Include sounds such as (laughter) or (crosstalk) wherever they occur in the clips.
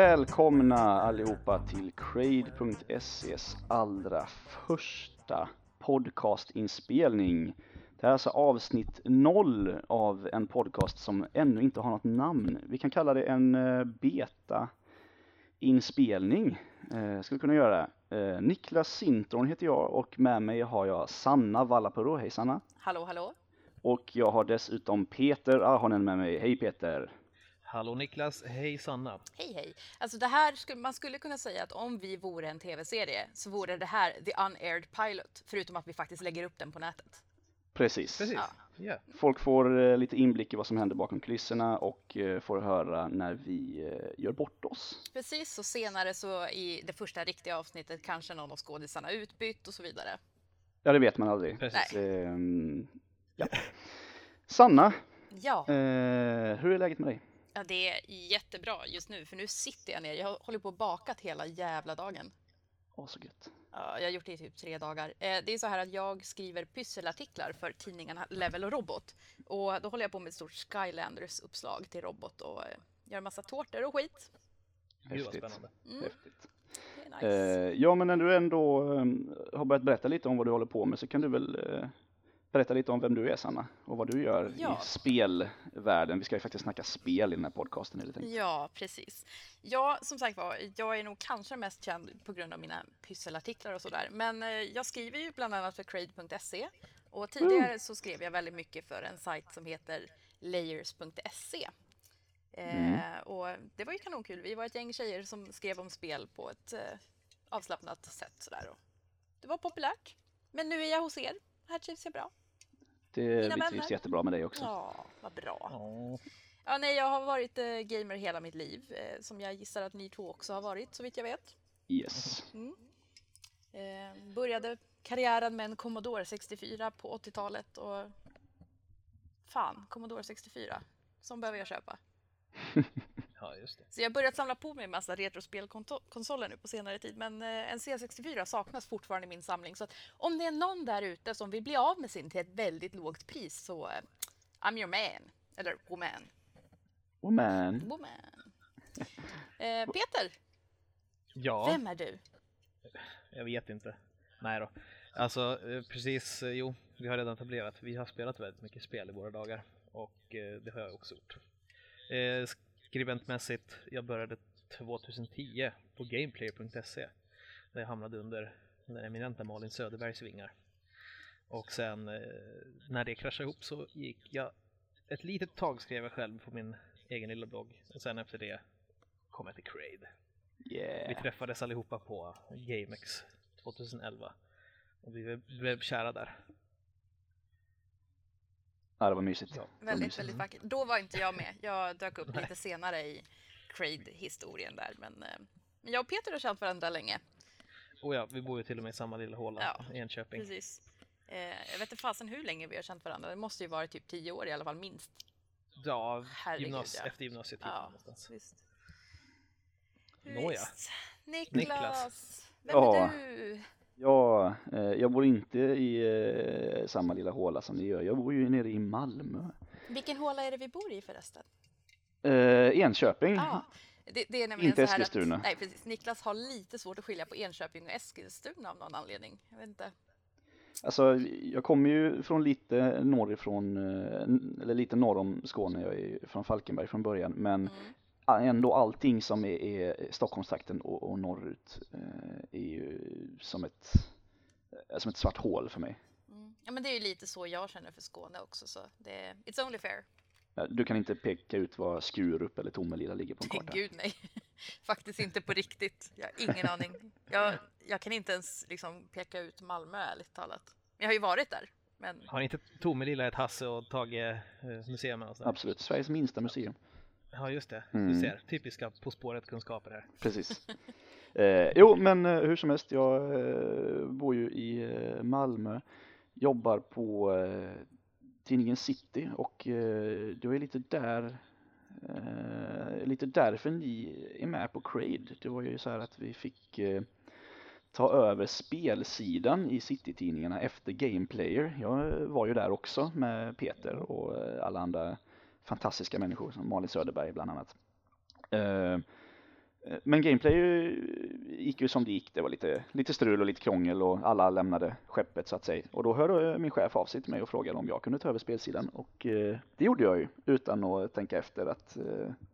Välkomna allihopa till Crade.ses allra första podcastinspelning. Det här är alltså avsnitt noll av en podcast som ännu inte har något namn. Vi kan kalla det en eh, beta-inspelning. Eh, ska vi kunna göra. Eh, Niklas Sintorn heter jag och med mig har jag Sanna Vallapuro. Hej Sanna! Hallå, hallå! Och jag har dessutom Peter Ahonen med mig. Hej Peter! Hallå Niklas, hej Sanna! Hej hej! Alltså det här, skulle, man skulle kunna säga att om vi vore en tv-serie så vore det här the unaired pilot, förutom att vi faktiskt lägger upp den på nätet. Precis. Precis, Ja. ja. Folk får eh, lite inblick i vad som händer bakom kulisserna och eh, får höra när vi eh, gör bort oss. Precis, och senare så i det första riktiga avsnittet kanske någon av skådisarna utbytt och så vidare. Ja, det vet man aldrig. Precis. Ehm, ja. Sanna, Ja, eh, hur är läget med dig? Ja, det är jättebra just nu för nu sitter jag ner. Jag håller på och bakat hela jävla dagen. Åh, så gött. Ja, jag har gjort det i typ tre dagar. Eh, Det är så här att jag skriver pysselartiklar för tidningarna Level och Robot. Och då håller jag på med ett stort Skylanders-uppslag till Robot och eh, gör massa tårtor och skit. Häftigt. spännande. Mm, Häftigt. nice. Eh, ja, men när du ändå eh, har börjat berätta lite om vad du håller på med så kan du väl berätta lite om vem du är Sanna och vad du gör Ja. i spelvärlden. Vi ska ju faktiskt snacka spel i den här podcasten. Tänkt. Ja, precis. Ja, som sagt var, jag är nog kanske mest känd på grund av mina pysselartiklar och sådär. Men eh, jag skriver ju bland annat för Crade.se och tidigare så skrev jag väldigt mycket för en sajt som heter Layers.se. Eh, och det var ju kanonkul. Vi var ett gäng tjejer som skrev om spel på ett eh, avslappnat sätt sådär. Och det var populärt. Men nu är jag hos er. Här trivs jag bra. Det, Mina vi trivs jättebra med dig också. Ja, vad bra. Åh, Ja, nej, jag har varit eh, gamer hela mitt liv, eh, som jag gissar att ni två också har varit, så vitt jag vet. Yes. Eh, började karriären med en Commodore 64 på 80-talet och fan, Commodore 64, som behöver jag köpa. (laughs) Ja, just det. Så jag har börjat samla på mig en massa retrospelkonsoler nu på senare tid, men eh, en C64 saknas fortfarande i min samling. Så att om det är någon där ute som vill bli av med sin till ett väldigt lågt pris så eh, I'm your man, eller woman. Oh man. woman. Eh, Peter, Ja, vem är du? jag vet inte. Nej då. Alltså, eh, precis, jo, vi har redan etablerat. Vi har spelat väldigt mycket spel i våra dagar och det har jag också gjort. Skribentmässigt, jag började 2010 på gameplayer.se där jag hamnade under den eminenta Malin Söderbergs vingar. Och sen eh, när det kraschade ihop så gick jag ett litet tag skrev jag själv på min egen lilla blogg och sen efter det kom jag till Crade. Vi Yeah. träffades allihopa på GameX 2011 och vi blev kära där. Ja, det var mysigt. Ja, var Väldigt, mysigt. väldigt vackert. Då var inte jag med. Jag dök upp lite senare i Crade-historien där. Men, eh, men jag och Peter har känt varandra länge. Och ja, vi bor ju till och med i samma lilla håla Ja, Enköping. Precis. Eh, jag vet inte fasen hur länge vi har känt varandra. Det måste ju vara typ tio år i alla fall, minst. Ja, Herregud, ja. efter gymnasietiden Ja, någonstans. visst. Nåja. Niklas, Niklas. vem är du? Ja, eh, jag bor inte i eh, samma lilla håla som ni gör. Jag bor ju nere i Malmö. Vilken håla är det vi bor i förresten? Eh, Enköping. Ah, det, det är nämligen Inte så här Eskilstuna. Att, nej, precis. Niklas har lite svårt att skilja på Enköping och Eskilstuna av någon anledning. Jag vet inte. Alltså, jag kommer ju från lite norrifrån, eh, n- eller lite norr om Skåne. Jag är från Falkenberg från början, men Mm. Ändå allting som är, är Stockholmstrakten och, och norrut eh, är ju som ett, eh, som ett svart hål för mig. Mm. Ja, men det är ju lite så jag känner för Skåne också, så det it's only fair. Du kan inte peka ut var Skurup eller Tomelilla ligger på en karta. (laughs) Gud nej. (laughs) Faktiskt inte på riktigt. Jag har ingen aning. Jag, jag kan inte ens liksom peka ut Malmö ärligt talat. Jag har ju varit där, men Har inte Tomelilla ett Hasse och Tage eh, museum? Absolut, Sveriges minsta museum. Ja, just det. Mm. Du ser, typiska På spåret-kunskaper här. Precis. Eh, jo, men eh, hur som helst, jag eh, bor ju i eh, Malmö, jobbar på eh, tidningen City och eh, det var ju lite där lite därför ni är med på Crade. Det var ju så här att vi fick ta över spelsidan i City-tidningarna efter Gameplayer. Jag var ju där också med Peter och alla andra fantastiska människor som Malin Söderberg bland annat. Eh, eh, men gameplay gick ju som det gick. Det var lite, lite strul och lite krångel och alla lämnade skeppet så att säga. Och då hörde min chef av sig till mig och frågade om jag kunde ta över spelsidan. Och eh, det gjorde jag ju utan att tänka efter att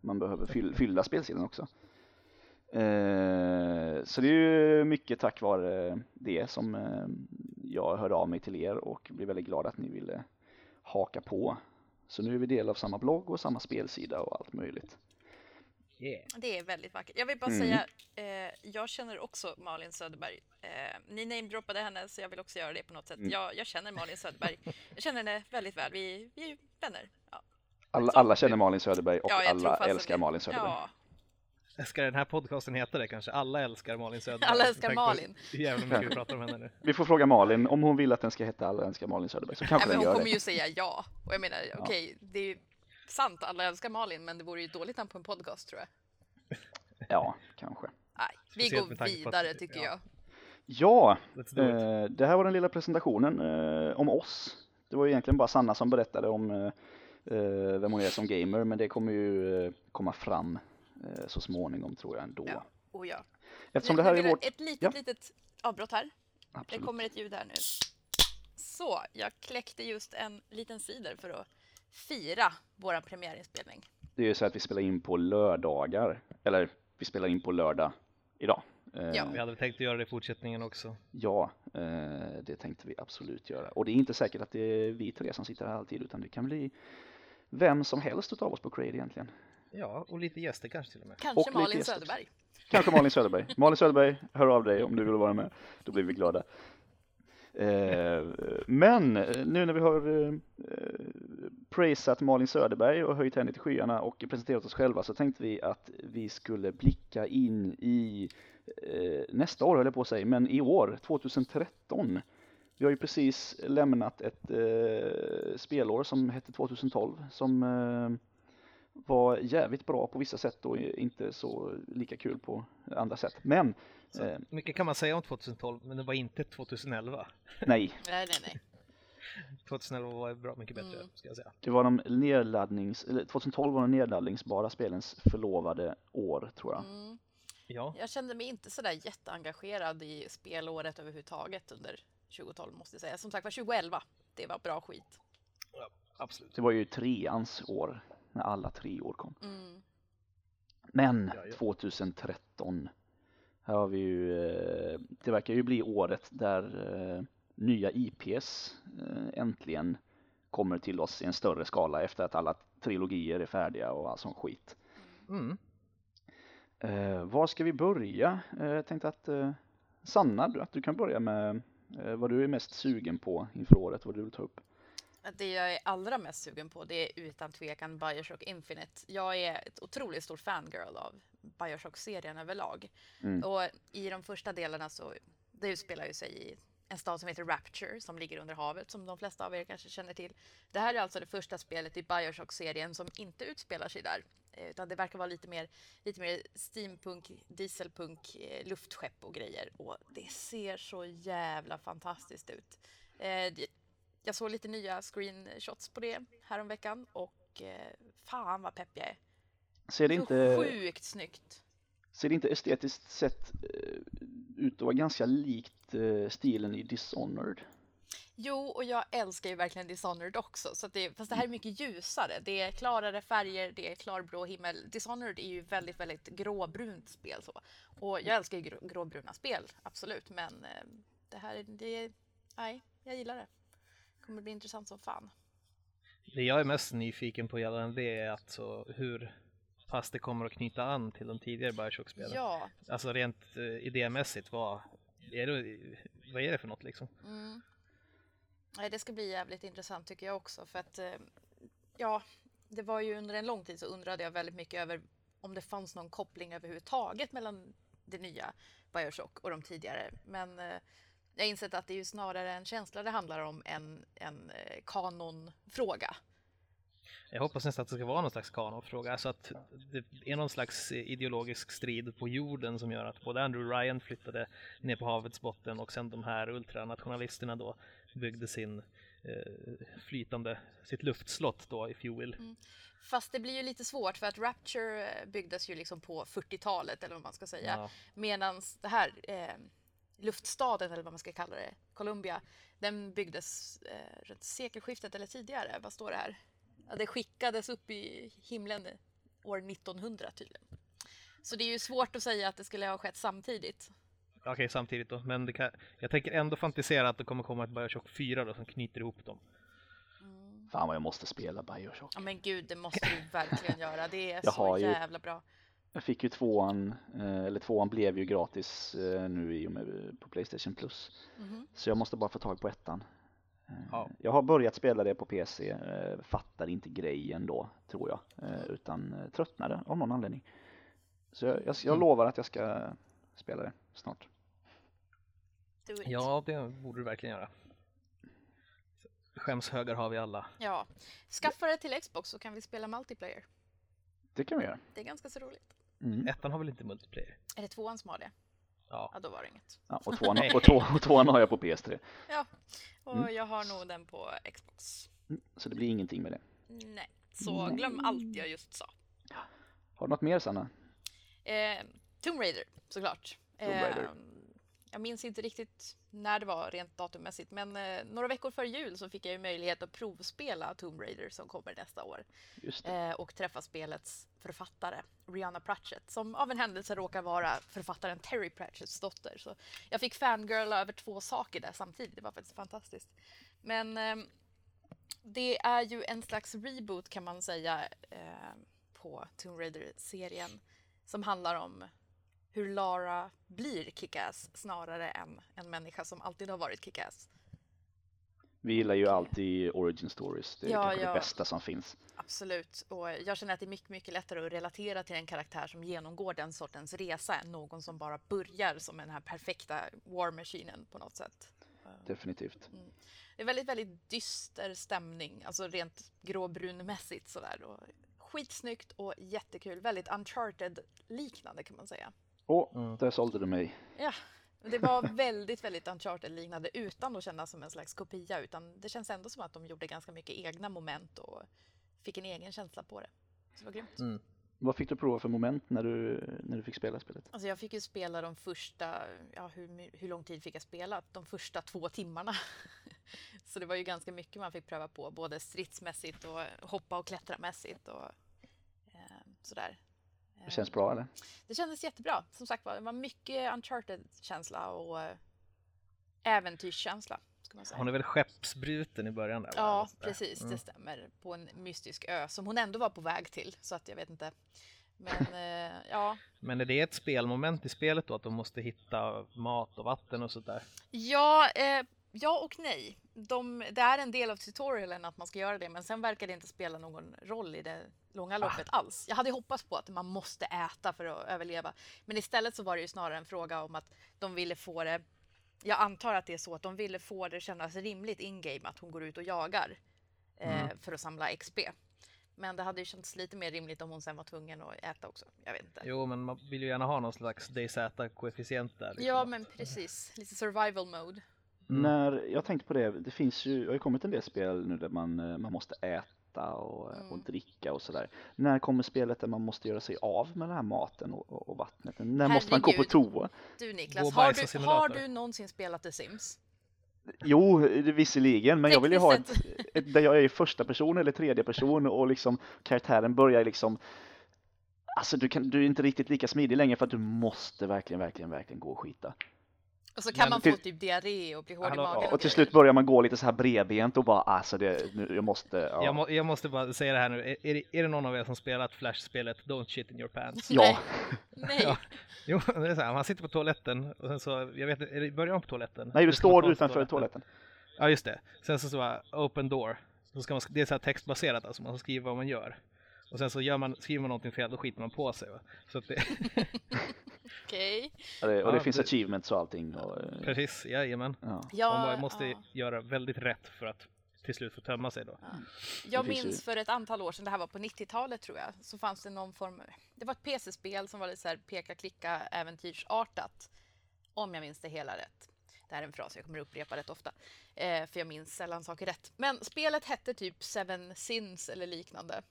man behöver fylla spelsidan också. Så det är ju mycket tack vare det som jag hörde av mig till er och blev väldigt glad att ni ville haka på. Så nu är vi del av samma blogg och samma spelsida och allt möjligt. Yeah. Det är väldigt vackert. Jag vill bara Mm. säga, eh, jag känner också Malin Söderberg. Eh, ni namedroppade henne så jag vill också göra det på något sätt. Mm. Jag, jag känner Malin Söderberg. Jag känner henne väldigt väl. Vi, vi är ju vänner. Ja, Alla, alla känner Malin Söderberg och ja, alla älskar det- Malin Söderberg. Ja, Ska den här podcasten heta det kanske? Alla älskar Malin Söderberg. Alla älskar Malin. Jävla mycket vi pratar om henne nu. Vi får fråga Malin om hon vill att den ska heta Alla älskar Malin Söderberg så kanske Nej, men den hon gör kommer det. ju säga ja. Och jag menar, okej, det är sant, alla älskar Malin, men det vore ju dåligt namn på en podcast tror jag. (laughs) Ja, kanske. Nej, vi Speciellt går på att- vidare tycker ja. jag. Ja, eh, det här var den lilla presentationen eh, om oss. Det var ju egentligen bara Sanna som berättade om eh, eh, vem hon är som gamer, men det kommer ju eh, komma fram så småningom tror jag ändå. Ja. Och ja. Eftersom Nu- det här är vårt... Ett litet, Ja. litet avbrott här. Det Absolut. kommer ett ljud här nu. Så, jag kläckte just en liten cider för att fira vår premiärinspelning. Det är ju så att vi spelar in på lördagar, eller vi spelar in på lördag idag. Eh, Ja. Vi hade tänkt att göra det i fortsättningen också. Ja, eh, det tänkte vi absolut göra. Och det är inte säkert att det är vi tre som sitter här alltid, utan det kan bli vem som helst utav oss på Crade egentligen. Ja, och lite gäster kanske till och med. Kanske Och Malin. Söderberg. Kanske Malin Söderberg. (laughs) Malin Söderberg, hör av dig om du vill vara med. Då blir vi glada. Eh, men eh, nu när vi har eh, praisat Malin Söderberg och höjt henne till skyarna och presenterat oss själva så tänkte vi att vi skulle blicka in i eh, nästa år höll jag på att säga, men i år, 2013. Vi har ju precis lämnat ett eh, spelår som hette 2012 som var jävligt bra på vissa sätt och inte så lika kul på andra sätt. Men Så, eh, mycket kan man säga om 2012, men det var inte 2011. (laughs) nej, Nej, nej, nej. 2011 var bra mycket bättre, Mm. ska jag säga. det var de nedladdnings, eller 2012 var de nedladdningsbara spelens förlovade år tror jag. Mm. Ja, Jag kände mig inte sådär jätteengagerad i spelåret överhuvudtaget under 2012 måste jag säga. Som sagt var 2011, det var bra skit. absolut. Det var ju treans år när alla tre år kom. Mm. Men Ja, ja. 2013, här har vi ju, eh, det verkar ju bli året där eh, nya IPs eh, äntligen kommer till oss i en större skala efter att alla trilogier är färdiga och all sån skit. Mm. Var ska vi börja? Jag tänkte att Sanna, du, att du kan börja med vad du är mest sugen på inför året, vad du vill ta upp. Det jag är allra mest sugen på det är utan tvekan Bioshock Infinite. Jag är ett otroligt stor fangirl av Bioshock-serien överlag. Mm. Och i de första delarna så det utspelar ju sig i en stad som heter Rapture som ligger under havet som de flesta av er kanske känner till. Det här är alltså det första spelet i Bioshock-serien som inte utspelar sig där. eh, Utan det verkar vara lite mer, lite mer steampunk, dieselpunk, eh, luftskepp och grejer. Och det ser så jävla fantastiskt ut. Jag såg lite nya screenshots på det häromveckan och eh, fan vad pepp jag är. Ser det inte, sjukt snyggt. ser det inte estetiskt sett eh, ut att vara ganska likt eh, stilen i Dishonored? Jo, och jag älskar ju verkligen Dishonored också. Så det, fast det här är mycket ljusare. Det är klarare färger, det är klarblå himmel. Dishonored är ju väldigt, väldigt gråbrunt spel. Så. Och jag älskar ju grå, gråbruna spel, absolut. Men det här, det, nej, jag gillar det. Kommer bli intressant som fan. Det jag är mest nyfiken på gällande det är alltså hur pass det kommer att knyta an till de tidigare Bioshock-spelen. Ja, Alltså rent uh, idémässigt, vad är, det, vad är det för något liksom? Mm. Det ska bli jävligt intressant tycker jag också. För att, eh, ja, det var ju under en lång tid så undrade jag väldigt mycket över om det fanns någon koppling överhuvudtaget mellan det nya Bioshock och de tidigare. Men eh, jag har insett att det är ju snarare en känsla det handlar om än en eh, kanonfråga. Jag hoppas nästan att det ska vara någon slags kanonfråga, alltså att det är någon slags ideologisk strid på jorden som gör att både Andrew Ryan flyttade ner på havets botten och sen de här ultranationalisterna då byggde sin eh, flytande, sitt luftslott då, if you will. Mm. Fast det blir ju lite svårt för att Rapture eh, byggdes ju liksom på 40-talet eller vad man ska säga. Ja. Medan det här eh, luftstaden eller vad man ska kalla det, Columbia, den byggdes eh, runt sekelskiftet eller tidigare. Vad står det här? Ja, det skickades upp i himlen år 1900 tydligen. Så det är ju svårt att säga att det skulle ha skett samtidigt. Okej, okay, samtidigt då. Men kan, jag tänker ändå fantisera att det kommer komma ett Bioshock 4 då som knyter ihop dem. Mm. Fan vad jag måste spela Bioshock. Ja men gud, det måste du verkligen göra. Det är jag så jävla bra. Jag fick ju tvåan, eh, eller tvåan blev ju gratis eh, nu i och med på Playstation Plus. Mm. Så jag måste bara få tag på ettan. Eh, ja. Jag har börjat spela det på PC, fattar inte grejen då tror jag, utan tröttnade av någon anledning. Så jag, jag, jag mm. lovar att jag ska spela det snart. Ja, det borde du verkligen göra. Skämshögar har vi alla. Ja, skaffa det till Xbox så kan vi spela multiplayer. Det kan vi göra. Det är ganska så roligt. Mm. Ettan har väl inte multiplayer? Är det tvåan som har det? Ja. ja, då var det inget. Ja, och, (laughs) tvåan, och, två, och tvåan har jag på PS3. Ja, och mm. jag har nog den på Xbox. Mm. Så det blir ingenting med det? Nej, så glöm allt jag just sa. Har du något mer Sanna? Eh, Tomb Raider, såklart. Tomb Raider. Eh, jag minns inte riktigt när det var rent datummässigt, men eh, några veckor före jul så fick jag ju möjlighet att provspela Tomb Raider som kommer nästa år. Eh, och träffa spelets författare, Rihanna Pratchett, som av en händelse råkar vara författaren Terry Pratchetts dotter. Så jag fick fangirla över två saker där samtidigt, det var faktiskt fantastiskt. Men eh, det är ju en slags reboot kan man säga eh, på Tomb Raider-serien som handlar om hur Lara blir kickass snarare än en människa som alltid har varit kickass. Vi gillar ju alltid origin stories, det är ja, kanske ja, det bästa som finns. Absolut, och jag känner att det är mycket, mycket lättare att relatera till en karaktär som genomgår den sortens resa än någon som bara börjar som den här perfekta war machinen på något sätt. Definitivt. Mm. Det är väldigt, väldigt dyster stämning, alltså rent gråbrunmässigt sådär. Och skitsnyggt och jättekul, väldigt uncharted-liknande kan man säga. Åh, oh, mm. där sålde du mig. Ja, det var väldigt, väldigt Uncharted-liknande utan att kännas som en slags kopia. Utan det känns ändå som att de gjorde ganska mycket egna moment och fick en egen känsla på det. Så det var grymt. Mm. Vad fick du prova för moment när du, när du fick spela spelet? Alltså jag fick ju spela de första, ja hur, hur lång tid fick jag spela? De första två timmarna. (laughs) Så det var ju ganska mycket man fick pröva på, både stridsmässigt och hoppa och klättra mässigt och eh, sådär. Det känns bra eller? Det kändes jättebra. Som sagt var, det var mycket uncharted-känsla och äh, äventyrskänsla. Hon är väl skeppsbruten i början? Där, ja, precis. Mm. Det stämmer. På en mystisk ö som hon ändå var på väg till. Så att jag vet inte. Men äh, (laughs) ja. Men är det ett spelmoment i spelet då? Att de måste hitta mat och vatten och sådär? Ja, eh, ja och nej. De, det är en del av tutorialen att man ska göra det, men sen verkar det inte spela någon roll i det långa ah. loppet ah. alls. Jag hade hoppats på att man måste äta för att överleva, men istället så var det ju snarare en fråga om att de ville få det. Jag antar att det är så att de ville få det kännas rimligt in-game att hon går ut och jagar eh, mm. för att samla XP. Men det hade ju känts lite mer rimligt om hon sen var tvungen att äta också. Jag vet inte. Jo, men man vill ju gärna ha någon slags DZ-koefficient där. Liksom. Ja, men precis. Lite survival mode. Mm. När jag tänkte på det, det finns ju, det har ju kommit en del spel nu där man, eh, man måste äta och, mm. och dricka och sådär. När kommer spelet där man måste göra sig av med den här maten och, och vattnet? När Herregud. måste man gå på toa? Du Niklas, har du, har du någonsin spelat The Sims? Jo, visserligen, men jag vill ju ha ett, ett, där jag är i första person eller tredje person och liksom karaktären börjar liksom Alltså du, kan, du är inte riktigt lika smidig längre för att du måste verkligen, verkligen, verkligen gå och skita. Och så kan men man till, få typ diarré och bli hård i magen. Och, och till slut börjar man gå lite så här bredbent och bara alltså det, nu, jag måste. Ja. Jag, må, jag, måste bara säga det här nu, är, är, det, är det någon av er som spelat Flash-spelet Don't shit in your pants? Ja. Nej. (laughs) ja. Jo, det är så här, man sitter på toaletten och sen så, jag vet inte, börjar man på toaletten? Nej, du står utanför toaletten. toaletten. Ja, just det. Sen så står open door. Så ska man, det är så här textbaserat, alltså man ska skriva vad man gör. Och sen så gör man, skriver man någonting fel, då skiter man på sig. Va? Så att det... (laughs) Okej. Okay. Och det, ja, finns det... achievements och allting. Och, Precis, jajamän. Ja. Ja, man måste ja. göra väldigt rätt för att till slut får tömma sig då. Jag Det finns minns ju- för ett antal år sedan, det här var på 90-talet tror jag, så fanns det någon form, det var ett PC-spel som var lite så här peka-klicka äventyrsartat. Om jag minns det hela rätt. Det här är en fras jag kommer upprepa rätt ofta, eh, för jag minns sällan saker rätt. Men spelet hette typ Seven Sins eller liknande.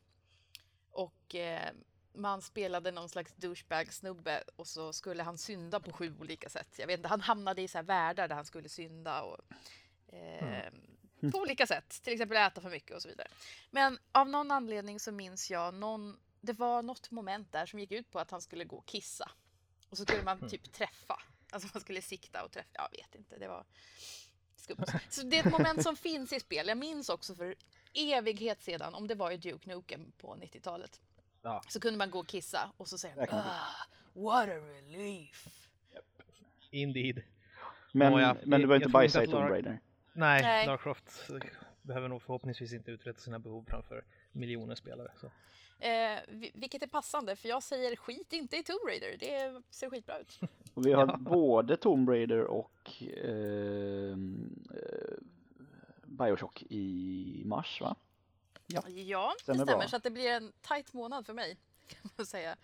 Och eh, man spelade någon slags douchebag-snubbe och så skulle han synda på sju olika sätt. Jag vet inte, han hamnade i så här världar där han skulle synda och eh, på olika sätt, till exempel äta för mycket och så vidare. Men av någon anledning så minns jag någon, det var något moment där som gick ut på att han skulle gå och kissa. Och så skulle man typ träffa, alltså man skulle sikta och träffa, jag vet inte, det var skumt. Så det är ett moment som finns i spel. Jag minns också för evighet sedan, om det var i Duke Nukem på 90-talet, Ja. så kunde man gå och kissa och så säger man ah, what a relief. Indeed. Men, Nåja, men du behöver inte bajsa i Tomb Raider. Nej, Nej. Lara Croft behöver nog förhoppningsvis inte uträtta sina behov framför miljoner spelare. Så. Eh, vi- vilket är passande, för jag säger skit inte i Tomb Raider, det ser skitbra ut. Och vi har (laughs) Ja. både Tomb Raider och ehm, eh, Bioshock i mars va? Ja. Ja, det Stämmer bra. Så att det blir en tight månad för mig. (laughs) Kan man säga.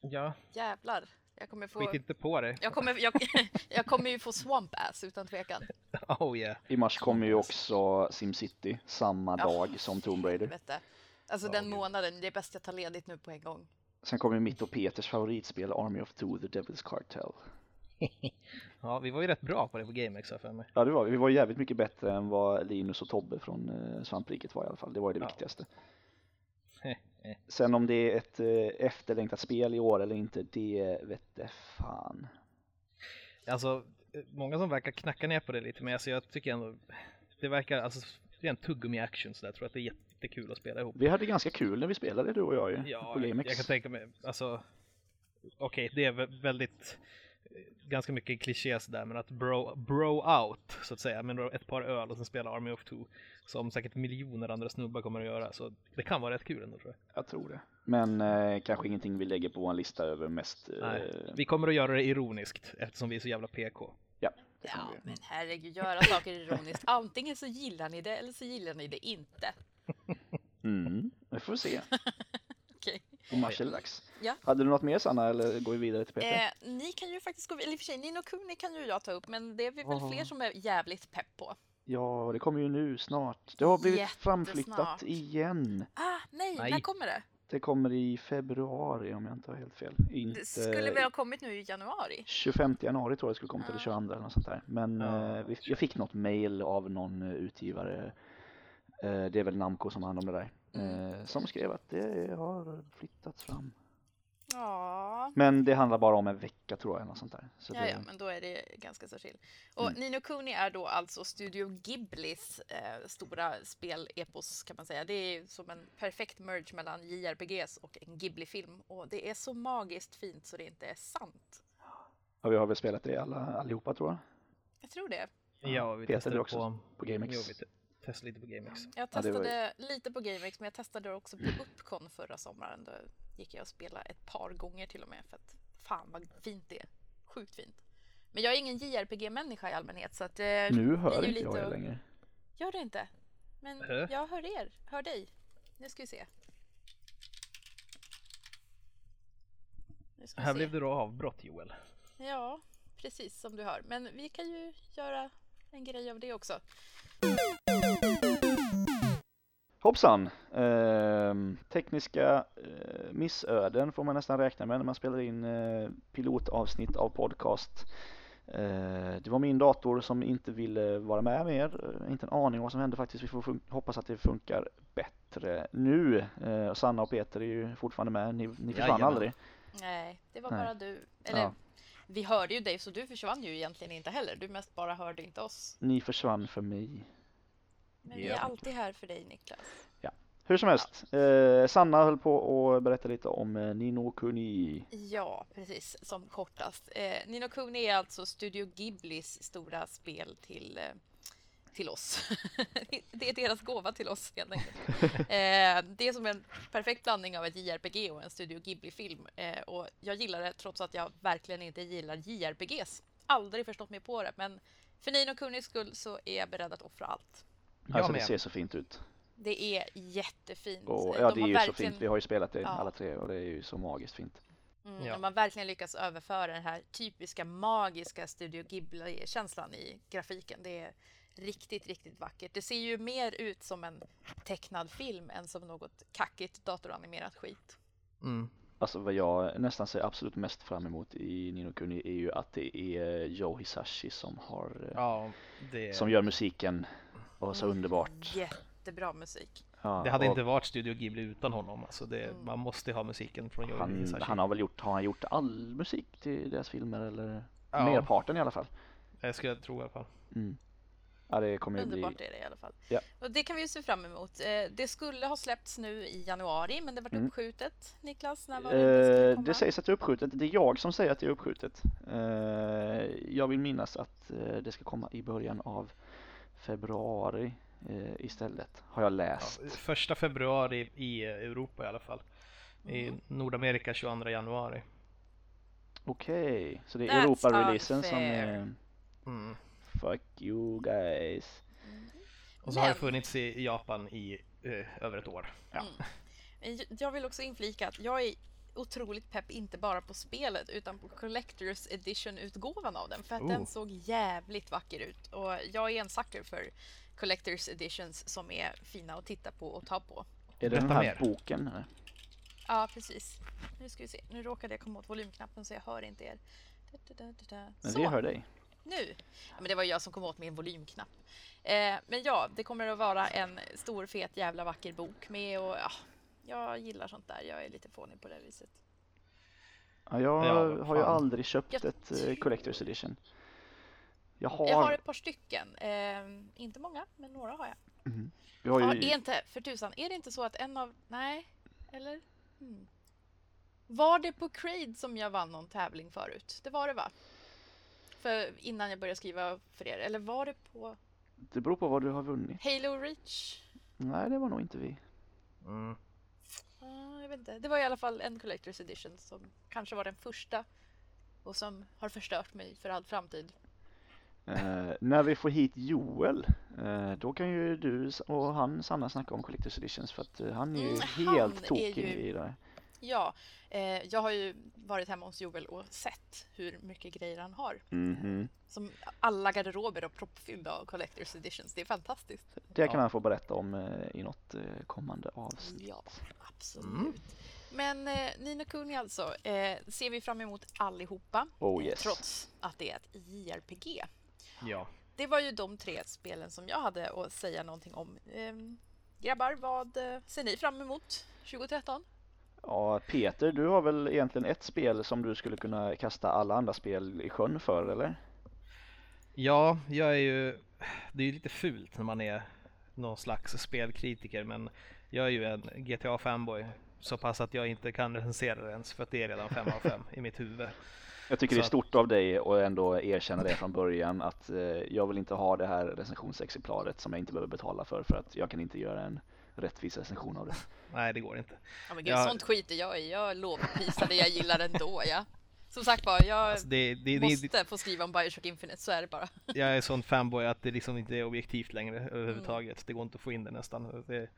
Ja, Jävlar. Jag kommer få... skit inte på det. Jag kommer, jag, (laughs) jag kommer ju få swamp ass utan tvekan. (laughs) Oh yeah. I mars kommer ju också SimCity samma Ja. dag som Tomb Raider. Helvete. Alltså Ja, den gud. månaden, det är bäst jag tar ledigt nu på en gång. Sen kommer mitt och Peters favoritspel Army of Two, The Devil's Cartel. (laughs) Ja, vi var ju rätt bra på det på GameX för mig. Ja, det var vi. Vi var jävligt mycket bättre än vad Linus och Tobbe från eh, Svampriket var i alla fall. Det var ju det Ja. viktigaste. (laughs) Sen om det är ett eh, efterlängtat spel i år eller inte, det vette fan. Alltså, eh, många som verkar knacka ner på det lite, men alltså, jag tycker ändå det verkar, alltså, det är en tuggummi-action så jag tror att det är jättekul att spela ihop. Vi hade ganska kul när vi spelade du och jag ju, Ja, på GameX. jag kan tänka mig, alltså, okej, det är vä- väldigt, ganska mycket kliché sådär, men att bro, bro out, så att säga, med ett par öl och sen spela Army of Two, som säkert miljoner andra snubbar kommer att göra, så det kan vara rätt kul ändå tror jag. Jag tror det. Men eh, kanske ingenting vi lägger på en lista över mest. Eh, Nej, vi kommer att göra det ironiskt, eftersom vi är så jävla PK. Ja, Ja, men herregud, göra saker ironiskt. Antingen så gillar ni det eller så gillar ni det inte. (laughs) Mm, vi får se. (laughs) Det dags. Ja. Hade du något mer Sanna eller går vi vidare till Peter? Eh, ni kan ju faktiskt gå, eller i och för sig, Nino Kuni kan ju jag ta upp, men det är vi väl Ja. fler som är jävligt pepp på. Ja, det kommer ju nu snart. Det har blivit Jättesnart. framflyttat igen. Ah, nej, Nej. när kommer det? Det kommer i februari om jag inte har helt fel. Inte Det skulle väl ha kommit nu i januari? 25 januari tror jag det skulle komma till, Ja. eller 22 eller något sånt där. Men Ja, eh, jag fick något mail av någon eh, utgivare, eh, det är väl Namco som har hand om det där, Mm. Eh, som skrev att det har flyttats fram. Ja. Men det handlar bara om en vecka tror jag, eller något sånt där. Så Ja, det, ja, men då är det ganska så chill. Och Mm. Nino Kuni är då alltså Studio Ghiblis eh, stora spelepos kan man säga. Det är som en perfekt merge mellan JRPGs och en Ghibli-film. Och det är så magiskt fint så det inte är sant. ja, vi har väl spelat det alla, allihopa tror jag, Jag tror det. Ja, vi Peter testade också på, på GameX. jo, vi te- testade lite på GameX. Jag Ja, det var ju- testade lite på GameX men jag testade också på Upcon förra sommaren. Då gick jag och spelade ett par gånger till och med för att fan vad fint det är. Sjukt fint. Men jag är ingen JRPG-människa i allmänhet så att eh, Nu hör inte jag er längre. Gör det inte? Men Hä? jag hör er, hör dig. Nu ska vi se. Ska Här se. blev det då avbrott Joel. Ja, precis som du hör. Men vi kan ju göra en grej av det också. Hoppsan! Ehm, tekniska eh, missöden får man nästan räkna med när man spelar in eh, pilotavsnitt av podcast. Eh, det var min dator som inte ville vara med mer. Eh, inte en aning om vad som hände faktiskt. Vi får hoppas att det funkar bättre nu. Eh, och Sanna och Peter är ju fortfarande med. Ni, ni försvann Jajamän. aldrig. Nej, det var Nej. bara du. Eller, Ja. vi hörde ju dig så du försvann ju egentligen inte heller. Du mest bara hörde inte oss. Ni försvann för mig. Men vi är Ja. alltid här för dig Niklas. Hur som helst, eh, Sanna höll på att berätta lite om eh, Nino Kuni. Ja, precis. Som kortast. Eh, Nino Kuni är alltså Studio Ghiblis stora spel till, eh, till oss. (laughs) det är deras gåva till oss helt enkelt. (laughs) Eh, det är som en perfekt blandning av ett JRPG och en Studio Ghibli-film. Eh, och jag gillar det trots att jag verkligen inte gillar JRPGs. Aldrig förstått mig på det, men för Nino Kunis skull så är jag beredd att offra allt. Jag Alltså det ser så fint ut. Det är jättefint. Och, De ja, det är ju så verkligen- fint. Vi har ju spelat det Ja. alla tre och det är ju så magiskt fint. Mm, Ja. De har verkligen lyckats överföra den här typiska magiska Studio Ghibli-känslan i grafiken. Det är riktigt, riktigt vackert. Det ser ju mer ut som en tecknad film än som något kackigt datoranimerat skit. Mm. Alltså vad jag nästan ser absolut mest fram emot i Nino Kuni är ju att det är Joe Hisashi som har eh, Ja, det, som gör musiken och så Mm, underbart. Jättebra musik. Ja, det hade och inte varit Studio Ghibli utan honom. Alltså det, Mm. Man måste ha musiken från Joe han, Hisashi. han har väl gjort, har han gjort all musik till deras filmer eller Ja. merparten i alla fall. Jag skulle tro i alla fall. Mm. Ja det kommer ju bli, Underbart är det i alla fall. Ja. Och det kan vi ju se fram emot. Eh, Det skulle ha släppts nu i januari, men det vart Mm. uppskjutet. Niklas, när var det det skulle eh, komma? det sägs att det är uppskjutet, det är jag som säger att det är uppskjutet. Eh, jag vill minnas att eh, det ska komma i början av februari eh, istället, har jag Ja, läst. första februari i Europa i alla fall. I Mm. Nordamerika 22 januari. Okej, så det är Europa-releasen som är Mm. Fuck you guys. Mm. Och så har det Men- funnits i Japan i eh, över ett år. Ja. Mm. Men Jag vill också inflika att jag är otroligt pepp inte bara på spelet utan på Collector's Edition-utgåvan av den för att Oh. den såg jävligt vacker ut och jag är en sucker för Collector's Editions som är fina att titta på och ta på. Är det den här mer. boken? Eller? Ja, precis. Nu ska vi se. Nu råkade jag komma åt volymknappen så jag hör inte er. Da, da, da, da, da. Men Så, vi hör dig. nu. Ja, men det var jag som kom åt min volymknapp. Eh, men ja, det kommer att vara en stor fet jävla vacker bok med och ja, jag gillar sånt där. Jag är lite fånig på det viset. Ja, jag Ja, har ju aldrig köpt Jag ett eh, Collector's Edition. Jag har, Jag har ett par stycken. Eh, inte många, men några har jag. vi har Ja, ju, är inte, för tusan, är det inte så att en av... Nej, eller? Hmm. Var det på Creed som jag vann någon tävling förut? Det var det va? För innan jag började skriva för er. Eller var det på det beror på vad du har vunnit. Halo Reach? Nej, det var nog inte vi. Mm. Ja, jag vet inte. Det var i alla fall en Collector's Edition som kanske var den första och som har förstört mig för all framtid. Eh, när vi får hit Joel, eh, då kan ju du och han Sanna snacka om Collector's Editions för att eh, han är ju Mm, helt tokig ju- i det. Ja, eh, jag har ju varit hemma hos Joel och sett hur mycket grejer han har. Mhm. Som alla garderober och proppfyllda av Collector's Editions. Det är fantastiskt. Det kan Ja. han få berätta om eh, i något eh, kommande avsnitt. Ja, absolut. Mm. Men eh, Nino Kuni alltså, eh, ser vi fram emot allihopa. Oh yes. Trots att det är ett JRPG. Ja. Det var ju de tre spelen som jag hade att säga någonting om. Ehm, grabbar, vad eh, ser ni fram emot 2013? Ja, Peter, du har väl egentligen ett spel som du skulle kunna kasta alla andra spel i sjön för, eller? ja, jag är ju... Det är ju lite fult när man är någon slags spelkritiker men jag är ju en GTA-fanboy så pass att jag inte kan recensera det ens för att det är redan 5 av 5 i mitt huvud. Jag tycker Så det är stort av dig att ändå erkänna det från början att eh, jag vill inte ha det här recensionsexemplaret som jag inte behöver betala för för att jag kan inte göra en rättvis recension av det. Nej, det går inte. Ja, men gud, Ja. sånt skiter jag i. Jag lovprisar det jag gillar ändå. Ja. Som sagt var, jag Alltså det, det, det, måste få skriva om Bioshock Infinite, så är det bara. (laughs) jag är sån fanboy att det liksom inte är objektivt längre överhuvudtaget. Det går inte att få in det nästan. Det,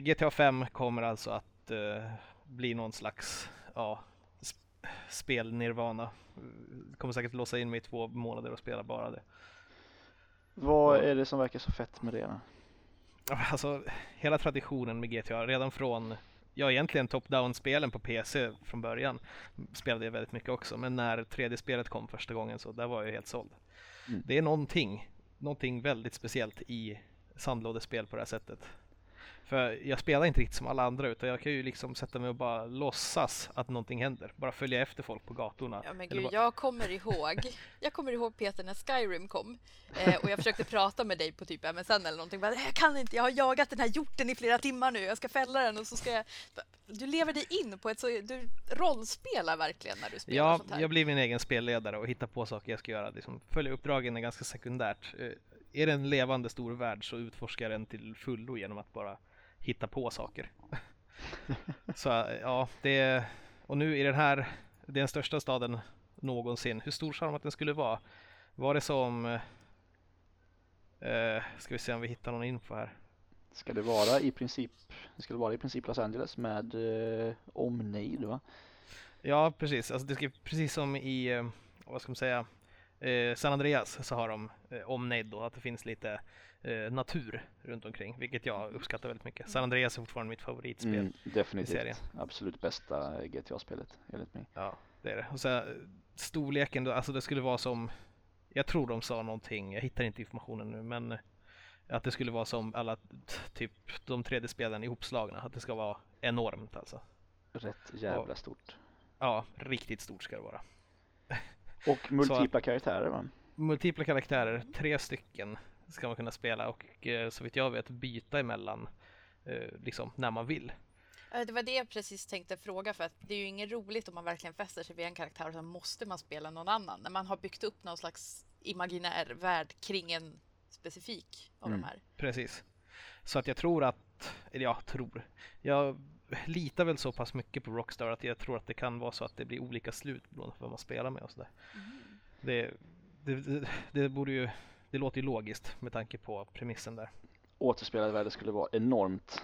GTA 5 kommer alltså att eh, bli någon slags ja, sp- spelnirvana. Kommer säkert låsa in mig i två månader och spela bara det. Vad är det som verkar så fett med det? Alltså hela traditionen med GTA, redan från Ja egentligen top-down-spelen på PC från början spelade jag väldigt mycket också men när 3D-spelet kom första gången så där var jag helt såld. Mm. Det är någonting, någonting väldigt speciellt i sandlådespel på det här sättet. För jag spelar inte riktigt som alla andra utan jag kan ju liksom sätta mig och bara låtsas att någonting händer. Bara följa efter folk på gatorna. Ja, men gud, bara- jag kommer ihåg. (laughs) Jag kommer ihåg Peter när Skyrim kom eh, och jag försökte prata med dig på typ MSN eller någonting. Bara, jag kan inte, jag har jagat den här hjorten i flera timmar nu. Jag ska fälla den och så ska jag. Du lever dig in på ett så du rollspelar verkligen när du spelar Ja, sånt här. jag blir min egen spelledare och hittar på saker jag ska göra. Liksom, följa uppdragen är ganska sekundärt. Eh, Är det en levande stor värld så utforskar jag den till fullo genom att bara hitta på saker. så ja, det är, och nu i den här, det är den största staden någonsin. Hur stor sa de att den skulle vara? Var det som, eh, ska vi se om vi hittar någon info här. Ska det vara i princip, ska det vara i princip Los Angeles med eh, omnejd va? Ja, precis. Alltså det ska, precis som i, eh, vad ska man säga, eh, San Andreas så har de eh, omnejd då, att det finns lite eh, natur runt omkring, vilket jag uppskattar väldigt mycket. San Andreas är fortfarande mitt favoritspel. Mm, i definitivt. serien. Absolut bästa GTA-spelet enligt mig. Ja, det är det. Och så, eh, storleken då, alltså det skulle vara som, jag tror de sa någonting, jag hittar inte informationen nu, men eh, att det skulle vara som alla, typ de 3D-spelen ihopslagna, att det ska vara enormt alltså. Rätt jävla stort. Ja, riktigt stort ska det vara. Och (laughs) multipla karaktärer va? Multipla karaktärer, tre stycken ska man kunna spela och eh, så vitt jag vet byta emellan eh, liksom när man vill. Det var det jag precis tänkte fråga för att det är ju inget roligt om man verkligen fäster sig vid en karaktär och sen måste man spela någon annan. När man har byggt upp någon slags imaginär värld kring en specifik av Mm. de här. Precis. Så att jag tror att, eller jag tror, jag litar väl så pass mycket på Rockstar att jag tror att det kan vara så att det blir olika slut beroende på vad man spelar med och sådär. Det, det, det, det borde ju, det låter ju logiskt med tanke på premissen där. Återspelad värde skulle vara enormt.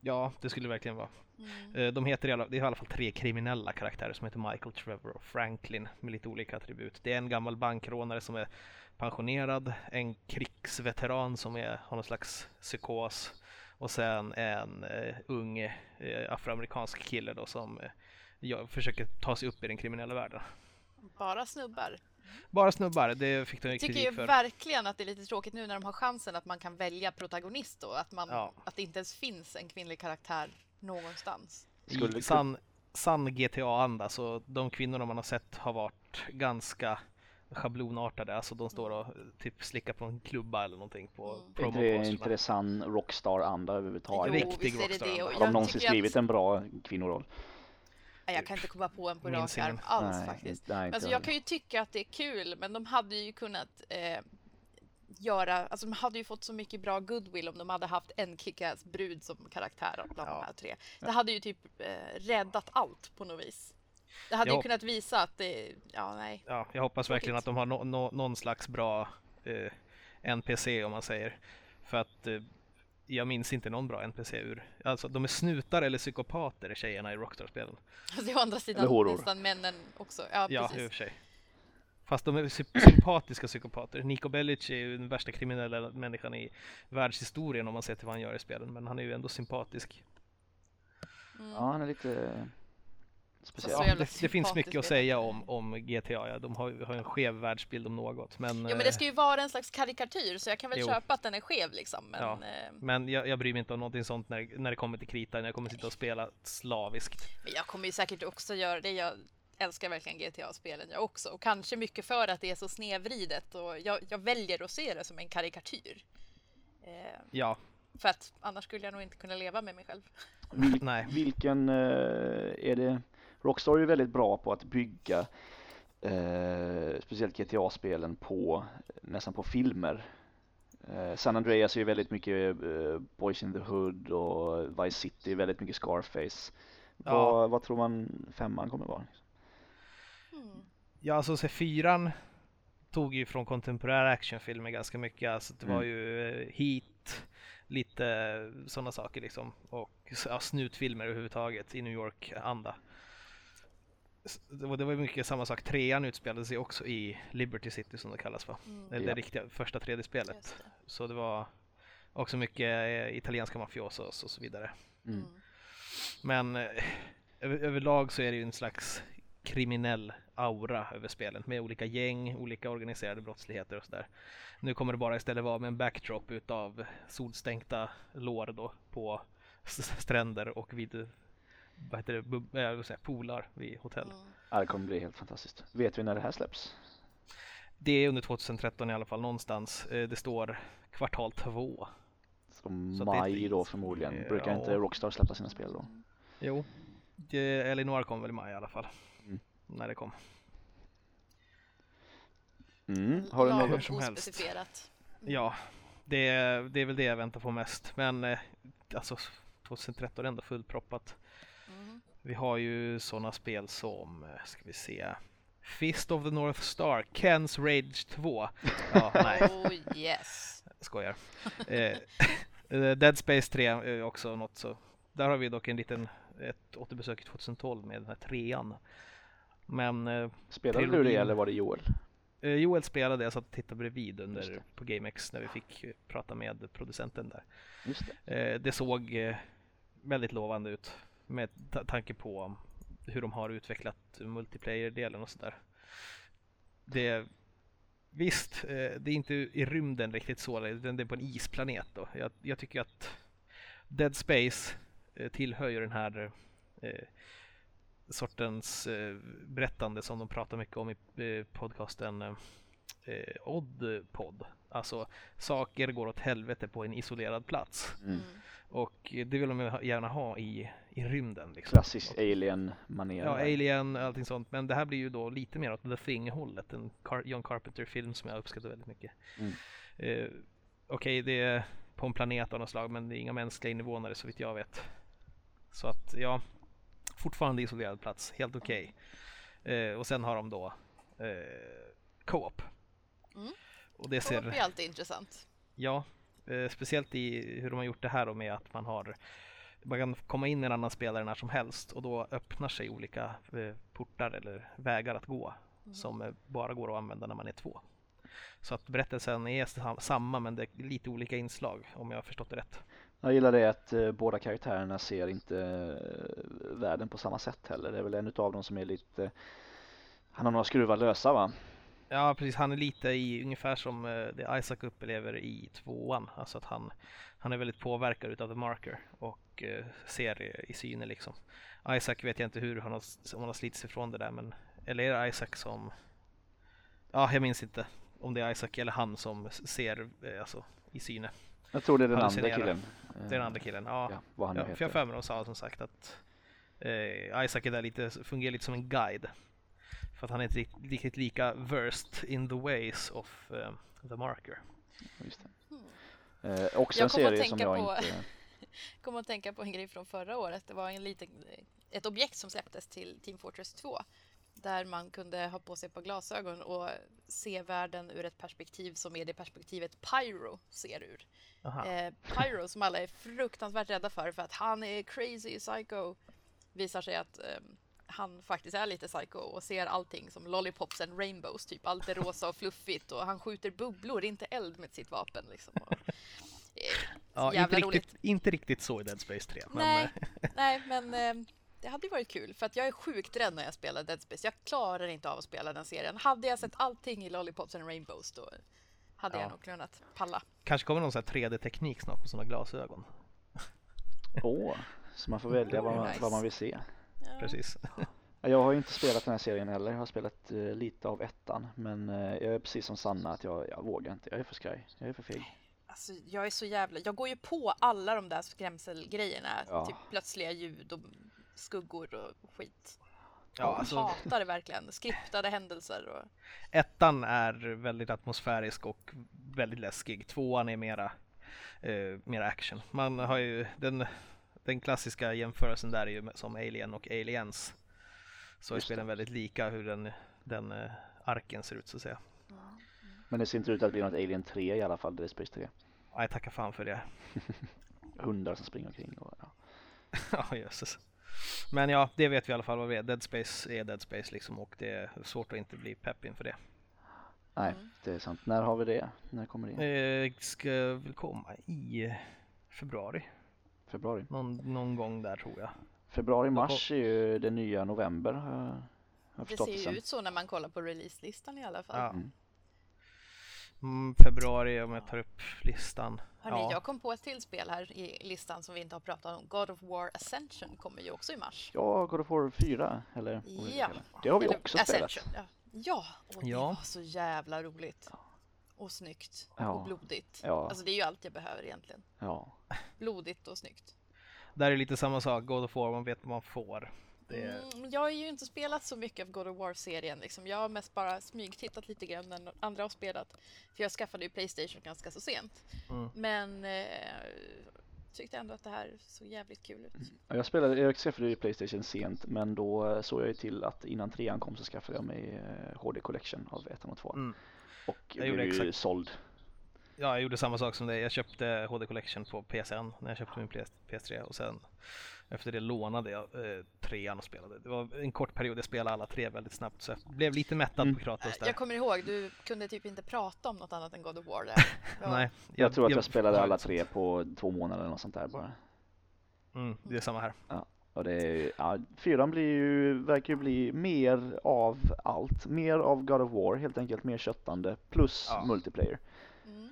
Ja, det skulle det verkligen vara. Mm. Eh, De heter i alla, det är i alla fall tre kriminella karaktärer som heter Michael, Trevor och Franklin med lite olika attribut. Det är en gammal bankrånare som är pensionerad, en krigsveteran som är, har någon slags psykos och sen en eh, ung eh, afroamerikansk kille då som eh, försöker ta sig upp i den kriminella världen. Bara snubbar. Bara snubbar, det fick de ju Jag tycker kritik ju för. verkligen att det är lite tråkigt nu när de har chansen att man kan välja protagonist då. Att, man, Ja. att det inte ens finns en kvinnlig karaktär någonstans. Skulle- I sann, sann GTA-anda så de kvinnorna man har sett har varit ganska schablonartade, alltså de står och typ slickar på en klubba eller någonting på Mm. Inte det, är inte det sann Rockstar-anda överhuvudtaget? Jo, riktig visst är det rockstar. det. Och Har de någonsin tycker att- skrivit en bra kvinnoroll? Nej, Jag kan inte komma på en på rak arm alls nej, faktiskt. nej, Alltså, jag jag kan ju tycka att det är kul, men de hade ju kunnat eh, göra, alltså de hade ju fått så mycket bra goodwill om de hade haft en kickass brud som karaktär bland Ja. de här tre. Det hade ju typ eh, räddat allt på något vis. Det hade Ja. ju kunnat visa att det, ja nej. Ja, jag hoppas verkligen att de har nå- nå- någon slags bra eh, NPC om man säger. För att eh, jag minns inte någon bra NPC ur, alltså de är snutar eller psykopater tjejerna i Rockstar-spelen. Alltså, å andra Eller sidan horor. nästan männen också. Ja, Ja, i och precis. för sig. Fast de är sy- sympatiska psykopater. Nico Bellic är ju den värsta kriminella människan i världshistorien om man ser till vad han gör i spelen. Men han är ju ändå sympatisk. Mm. Ja, han är lite speciell. Så Ja, det, det finns mycket att säga om, om GTA. Ja. De har, har en skev världsbild om något. Men, Ja, men eh, det ska ju vara en slags karikatyr, så jag kan väl Jo. köpa att den är skev liksom. Men, Ja. eh, men jag, jag bryr mig inte om någonting sånt när, när det kommer till kritan. Jag kommer sitta och spela slaviskt. Men jag kommer ju säkert också göra det. Jag älskar verkligen GTA-spelen jag också. Och kanske mycket för att det är så snedvridet. Och jag, jag väljer att se det som en karikatyr. Eh, Ja, för att annars skulle jag nog inte kunna leva med mig själv. Vil- nej. vilken eh, är det? Rockstar är ju väldigt bra på att bygga eh, speciellt GTA-spelen på nästan på filmer. Eh, San Andreas är ju väldigt mycket eh, Boys in the Hood och Vice City är väldigt mycket Scarface. Ja. Vad, vad tror man femman kommer vara? Mm. Ja, alltså se fyran tog ju från kontemporära actionfilmer ganska mycket. Alltså det var Mm. ju eh, Heat, lite sådana saker liksom. Och ja, snutfilmer överhuvudtaget i New York-anda. Det var, det mycket samma sak. Trean utspelade sig också i Liberty City som det kallas va? Mm. Ja. det riktiga första 3D-spelet. Just det. Så det var också mycket eh, italienska mafiosos och så vidare. Mm. Mm. Men eh, över, överlag så är det ju en slags kriminell aura över spelen med olika gäng, olika organiserade brottsligheter och sådär. Nu kommer det bara istället vara med en backdrop utav solstänkta lår då på stränder och vid vad heter det, äh, jag vill säga, poolar vid hotell. Mm. Ja, det kommer bli helt fantastiskt. Vet vi när det här släpps? Det är under 2013 i alla fall någonstans. Eh, Det står kvartal två. Som Så maj ett- då förmodligen. Ja. Brukar inte Rockstar släppa sina spel då? Jo, Elinor kom väl i maj i alla fall. Mm. När det kom. Mm. Har du något? som helst. ospecifierat. Ja, det, är- det är väl det jag väntar på mest. Men eh, alltså 2013 är ändå fullproppat. Vi har ju sådana spel som, eh, ska vi se, Fist of the North Star, Kens Rage 2. Ja, (laughs) nej, Oh yes. skojar. Eh, (laughs) eh, Dead Space 3 är också något så. Där har vi dock en liten, ett återbesök 2012 med den här trean. Men eh, Spelade du det Trilogin. eller var det Joel? Eh, Joel spelade, jag satt och tittade bredvid under på GameX när vi fick eh, prata med producenten där. Just det. Eh, det såg eh, väldigt lovande ut med ta- tanke på hur de har utvecklat multiplayer-delen och sådär. Det Visst, eh, det är inte i rymden riktigt så, det är på en isplanet då. Jag, jag tycker att Dead Space eh, tillhör ju den här eh, sortens eh, berättande som de pratar mycket om i eh, podcasten eh, eh, Odd Pod. Alltså saker går åt helvete på en isolerad plats. Mm. Och det vill de gärna ha i, i rymden. Liksom. Klassisk alien-manér. Ja. Alien och allting sånt. Men det här blir ju då lite mer åt The Thing-hållet. En Car- John Carpenter-film som jag uppskattar väldigt mycket. Mm. Eh, Okej, det är på en planet av något slag men det är inga mänskliga invånare så vitt jag vet. Så att ja, fortfarande isolerad plats, helt okej. Eh, och sen har de då eh, Co-op. Mm. Och det ser... är alltid intressant. Ja, eh, speciellt i hur de har gjort det här då med att man har man kan komma in i en annan spelare när som helst och då öppnar sig olika eh, portar eller vägar att gå som eh, bara går att använda när man är två. Så att berättelsen är sam- samma men det är lite olika inslag om jag har förstått det rätt. Jag gillar det att eh, båda karaktärerna ser inte eh, världen på samma sätt heller. Det är väl en utav dem som är lite Han har några skruvar lösa va? Ja precis, han är lite i ungefär som eh, det Isaac upplever i tvåan. Alltså att han, han är väldigt påverkad utav The Marker och eh, ser i, synen liksom. Isaac vet jag inte hur han har, om han har slitits ifrån det där men eller är det Isaac som Ja, jag minns inte om det är Isaac eller han som ser eh, alltså i syne. Jag tror det är den andra killen. Det är den andra killen. Ja, Ja, vad han ja för jag har för mig de sa som sagt att eh, Isaac är där lite, fungerar lite som en guide. För att han är inte rikt- riktigt lika versed in the ways of eh, the marker. Just det. Mm. Eh, också Jag en kommer att serie som tänka jag på- inte (laughs) Kommer att tänka på en grej från förra året. Det var en liten, ett objekt som släpptes till Team Fortress 2 där man kunde ha på sig par glasögon och se världen ur ett perspektiv som är det perspektivet Pyro ser ur. Eh, Pyro som alla är fruktansvärt rädda för för att han är crazy psycho visar sig att eh, han faktiskt är lite psycho och ser allting som lollipops and rainbows, typ allt är rosa och fluffigt och han skjuter bubblor, inte eld med sitt vapen liksom. Och, eh, ja, inte, jävla riktigt, roligt. inte riktigt så i Dead Space 3. Men, Nej, eh, nej, men eh, det hade ju varit kul för att jag är sjukt rädd när jag spelar Dead Space. Jag klarar inte av att spela den serien. Hade jag sett allting i Lollipops and Rainbows då hade Ja. jag nog kunnat palla. kanske kommer någon sån här 3D-teknik snart på sådana glasögon. Åh, så man får välja vad man, Nice. vad man vill se. Precis. (laughs) Ja, Jag har ju inte spelat den här serien heller. Jag har spelat eh, lite av ettan. Men eh, jag är precis som Sanna att jag, jag vågar inte. Jag är för skraj. Jag är för feg. Alltså, jag är så jävla... Jag går ju på alla de där skrämselgrejerna. Ja. Typ plötsliga ljud och skuggor och skit. Ja, jag alltså, hatar det verkligen. Skriptade händelser och... ettan är väldigt atmosfärisk och väldigt läskig. Tvåan är mera, eh, mera action. Man har ju den, den klassiska jämförelsen där är ju som Alien och Aliens. Så är det. spelen väldigt lika hur den, den eh, arken ser ut så att säga. Men det ser inte ut att bli något Alien 3 i alla fall. Dead Space 3. Nej, tacka fan för det. (laughs) Hundar som springer omkring. Och, ja. (laughs) Ja, jösses. Men ja, det vet vi i alla fall vad vi är. Dead Space är Dead Space liksom och det är svårt att inte bli pepp inför det. Nej, Mm. det är sant. När har vi det? När kommer det? in? Eh, ska väl komma i februari. Februari? Någon, någon gång där tror jag. Februari, Då mars är ju det nya november. Har jag, Det ser ju sen. ut så när man kollar på releaselistan i alla fall. Ja. Mm. Mm, februari om jag tar upp listan. Hörni, ja. jag kom på ett till spel här i listan som vi inte har pratat om. God of War Ascension kommer ju också i mars. Ja, God of War 4 eller? Ja. det. Har vi Eller också spelat. Ascension, Ja, ja och det Ja. var så jävla roligt. Och snyggt. Ja. Och blodigt. Ja. Alltså det är ju allt jag behöver egentligen. Ja, Blodigt och snyggt. Där är lite samma sak, God of War, man vet vad man får. Det är, Mm, jag har ju inte spelat så mycket av God of War-serien. Liksom. Jag har mest bara smygtittat lite grann när andra har spelat. För jag skaffade ju Playstation ganska så sent. Mm. Men eh, tyckte ändå att det här såg jävligt kul ut. Ja, Jag spelade, jag skaffade ju Playstation sent men då eh, såg jag ju till att innan trean kom så skaffade jag mig eh, HD Collection av ettan och tvåan. Och Jag gjorde blev ju exakt- såld. Ja, jag gjorde samma sak som dig. Jag köpte HD Collection på PSN när jag köpte min PS- PS3 och sen efter det lånade jag eh, trean och spelade. Det var en kort period jag spelade alla tre väldigt snabbt så jag blev lite mättad Mm. på Kratos där. Jag kommer ihåg, du kunde typ inte prata om något annat än God of War där. (laughs) Var- Nej, Jag, tror att jag, spelade alla tre på två månader eller något sånt där bara. Mm, det är samma här. Och det är, ja, fyran blir ju, verkar ju bli mer av allt. Mer av God of War helt enkelt, mer köttande plus Ja. multiplayer. Mm.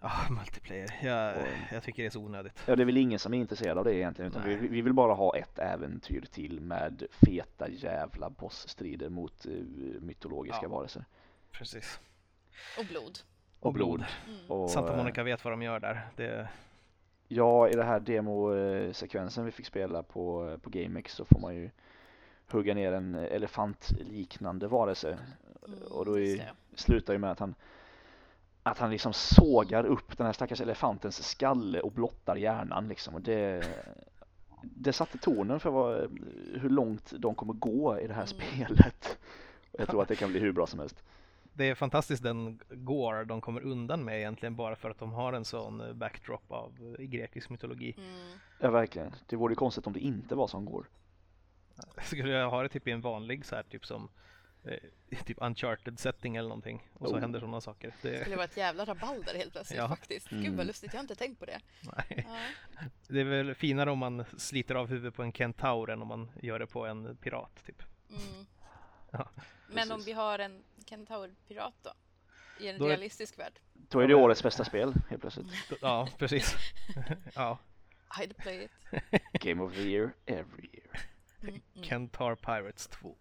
Ah, multiplayer. Jag, Och- jag tycker det är så onödigt. Ja, det är väl ingen som är intresserad av det egentligen utan vi, vi vill bara ha ett äventyr till med feta jävla bossstrider mot uh, mytologiska Ja. varelser. Precis. Och blod. Och blod. Mm. Och, Santa eh, Monica vet vad de gör där. Det, Ja, i den här demosekvensen vi fick spela på, på GameX så får man ju hugga ner en elefantliknande varelse. Mm, Och då är, slutar ju med att han att han liksom sågar upp den här stackars elefantens skalle och blottar hjärnan liksom. Och det, det satte tonen för vad, hur långt de kommer gå i det här Mm. spelet. Och jag tror att det kan bli hur bra som helst. Det är fantastiskt den går de kommer undan med egentligen bara för att de har en sån eh, backdrop av eh, grekisk mytologi. Mm. Ja, verkligen. Det vore ju konstigt om det inte var som går. (laughs) Skulle jag ha det typ i en vanlig så här typ som eh, (laughs) typ uncharted setting eller någonting och så Oh. händer sådana saker. Det Det, skulle vara ett jävla rabalder helt plötsligt (laughs) Ja. faktiskt. Gud Mm. vad lustigt, jag har inte tänkt på det. nej. Ja. det är väl finare om man sliter av huvudet på en kentaur än om man gör det på en pirat typ. Mm. Ja, Men om vi har en kentaurpirat då? I en Då är- realistisk värld? Då är det årets bästa spel helt plötsligt. (laughs) Ja, precis. (laughs) ja, I'd play it. (laughs) Game of the year every year. Mm. Mm. Kentar Pirates 2.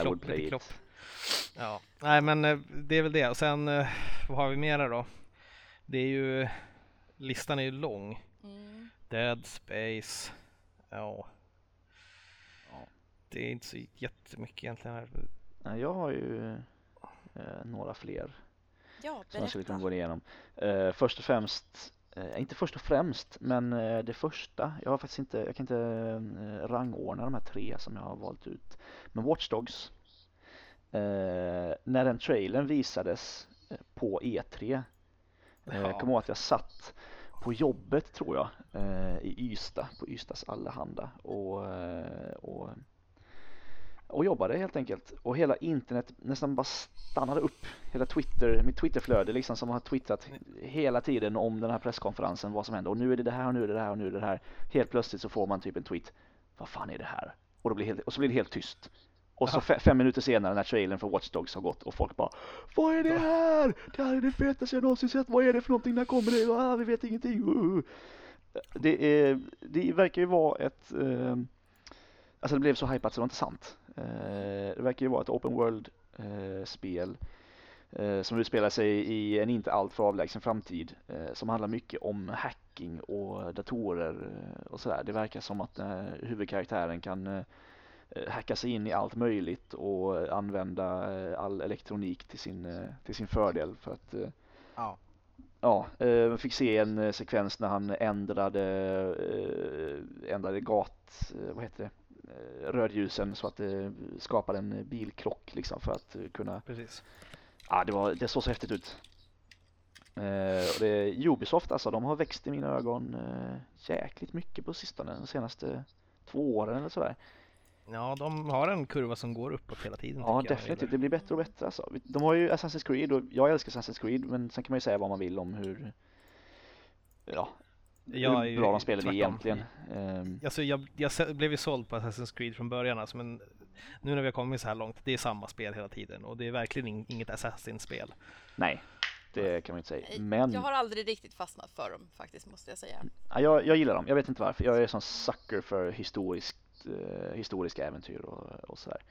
I would play lite it. klopp. Ja, nej men eh, det är väl det. Och sen eh, vad har vi mera då? Det är ju, listan är ju lång. Mm. Dead Space. Ja. Det är inte så jättemycket egentligen här. Nej, jag har ju eh, några fler Ja, som jag skulle kunna berätta. gå igenom. Eh, först och främst, eh, inte först och främst, men eh, det första. Jag har faktiskt inte, jag kan inte eh, rangordna de här tre som jag har valt ut. Men Watch Dogs. Eh, när den trailern visades på E3. Eh, Ja. Jag kommer ihåg att jag satt på jobbet tror jag eh, i Ystad, på Ystads Allehanda och, och, och jobbade helt enkelt. Och hela internet nästan bara stannade upp. Hela Twitter, mitt Twitterflöde liksom som har twittrat hela tiden om den här presskonferensen, vad som händer. Och nu är det det här och nu är det det här och nu är det det här. Helt plötsligt så får man typ en tweet. Vad fan är det här? Och, då blir helt, och så blir det helt tyst. Och så fe, fem minuter senare när trailern för Watch Dogs har gått och folk bara Vad är det här? Det här är det fetaste jag någonsin sett. Vad är det för någonting? När kommer det? Ah, vi vet ingenting. Uh. Det, är, det verkar ju vara ett eh, Alltså det blev så hypat så det var inte sant. Eh, det verkar ju vara ett open world eh, spel eh, som utspelar sig i en inte alltför avlägsen framtid som handlar mycket om hacking och datorer och sådär. Det verkar som att huvudkaraktären kan hacka sig in i allt möjligt och använda all elektronik till sin, till sin fördel för att Ja. Ja, man fick se en sekvens när han ändrade, ändrade gat, vad heter det, rödljusen så att det skapade en eh, bilkrock liksom för att eh, kunna, Precis. ja det var, det såg så häftigt ut. Eh, och det, Ubisoft alltså, de har växt i mina ögon eh, jäkligt mycket på sistone, de senaste två åren eller sådär. Ja, de har en kurva som går uppåt hela tiden. Ja, jag, definitivt. Det blir bättre och bättre alltså. De har ju Assassin's Creed och jag älskar Assassin's Creed men sen kan man ju säga vad man vill om hur ja, Jag är hur ju bra de tvärtom. egentligen. Ehm, Alltså jag, jag blev ju såld på Assassin's Creed från början alltså, men nu när vi har kommit så här långt, det är samma spel hela tiden och det är verkligen in, inget Assassin-spel. nej, det kan man inte säga. Nej, Men Jag har aldrig riktigt fastnat för dem faktiskt, måste jag säga. ja, jag, jag gillar dem. Jag vet inte varför. Jag är sån sucker för historiskt, eh, historiska äventyr och, och sådär.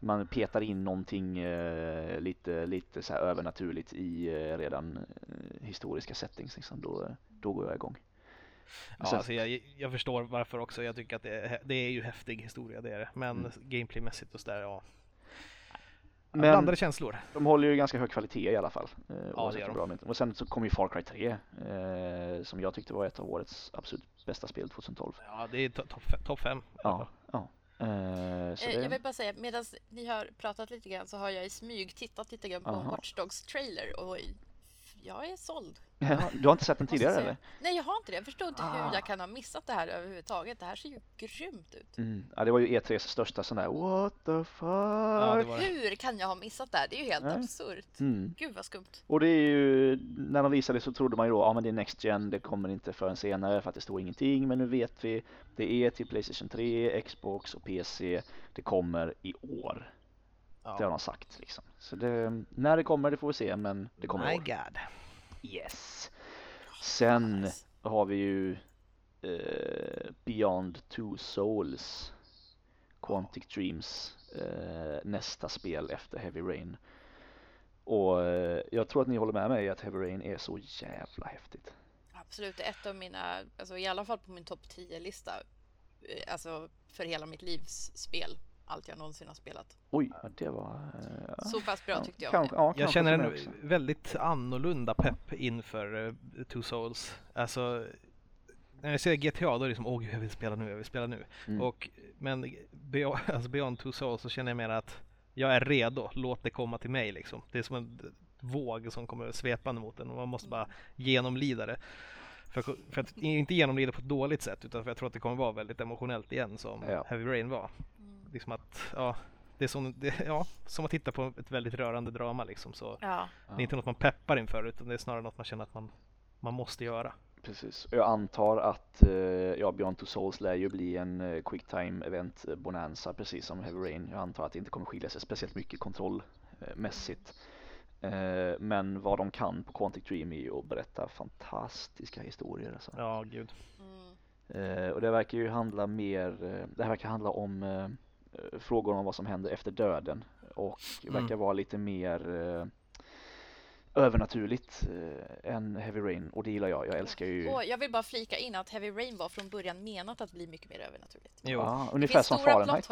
Man petar in någonting eh, lite, lite så här övernaturligt i eh, redan eh, historiska settings liksom. Då, då går jag igång. Ja, alltså jag, jag förstår varför också. Jag tycker att det är, det är ju häftig historia, det är det. Men Mm. gameplaymässigt och sådär, ja. Men Blandade känslor. de håller ju ganska hög kvalitet i alla fall. Eh, det oavsett gör de. bra. Och sen så kom ju Far Cry 3 eh, som jag tyckte var ett av årets absolut bästa spel 2012. Ja, det är to- topp fe- topp fem. Ja, ja. Eh, så Eh, Jag det, vill bara säga, medan ni har pratat lite grann så har jag i smyg tittat lite grann på Aha. Watch Dogs trailer och jag är såld. Ja, du har inte sett den tidigare eller? Nej, jag har inte det. Jag förstår inte Ah. hur jag kan ha missat det här överhuvudtaget. Det här ser ju grymt ut. Mm. Ja, det var ju E3s största sån där What the fuck? Ja, det det. Hur kan jag ha missat det här? Det är ju helt Nej. absurt. Mm. Gud vad skumt. Och det är ju, när de visade så trodde man ju då, ja men det är Next Gen, det kommer inte förrän senare för att det står ingenting, men nu vet vi, det är till Playstation 3, Xbox och PC, det kommer i år. Det har Ja. de sagt liksom. Så det, när det kommer det får vi se, men det kommer i My år. God. Yes. Sen Nice. har vi ju eh, Beyond Two Souls, Quantic Dreams, eh, nästa spel efter Heavy Rain. Och eh, jag tror att ni håller med mig att Heavy Rain är så jävla häftigt. Absolut, ett av mina, alltså i alla fall på min topp 10-lista. eh, Alltså för hela mitt livs spel. Allt jag någonsin har spelat. Oj, det var... eh, ja, Så pass bra tyckte jag. kanske, ja, Jag känner en också. väldigt annorlunda pepp inför uh, Two Souls. Alltså, när jag ser GTA då är det liksom, åh gud, jag vill spela nu, jag vill spela nu. Mm. Och, men Beyond, (laughs) alltså Beyond Two Souls så känner jag mer att jag är redo, låt det komma till mig liksom. Det är som en våg som kommer svepande mot en och man måste bara genomlida det. För, för att inte genomlida på ett dåligt sätt utan för jag tror att det kommer vara väldigt emotionellt igen som Ja. Heavy Rain var. Mm. Liksom att, ja, det är som, det, (laughs) ja, som att titta på ett väldigt rörande drama liksom. Så Ja, det är inte något man peppar inför utan det är snarare något man känner att man, man måste göra. Precis. Jag antar att eh, ja, Beyond Two Souls lär ju bli en eh, quicktime event eh, bonanza precis som Heavy Rain. Jag antar att det inte kommer skilja sig speciellt mycket kontrollmässigt. Men vad de kan på Quantic Dream är ju att berätta fantastiska historier. Alltså. Ja, gud. mm. Och det verkar ju handla mer, det här verkar handla om frågor om vad som händer efter döden och Mm. verkar vara lite mer eh, övernaturligt eh, än Heavy Rain och det gillar jag. Jag älskar ju Och jag vill bara flika in att Heavy Rain var från början menat att bli mycket mer övernaturligt. Jo. ah, Det ungefär finns som stora Fahrenheit.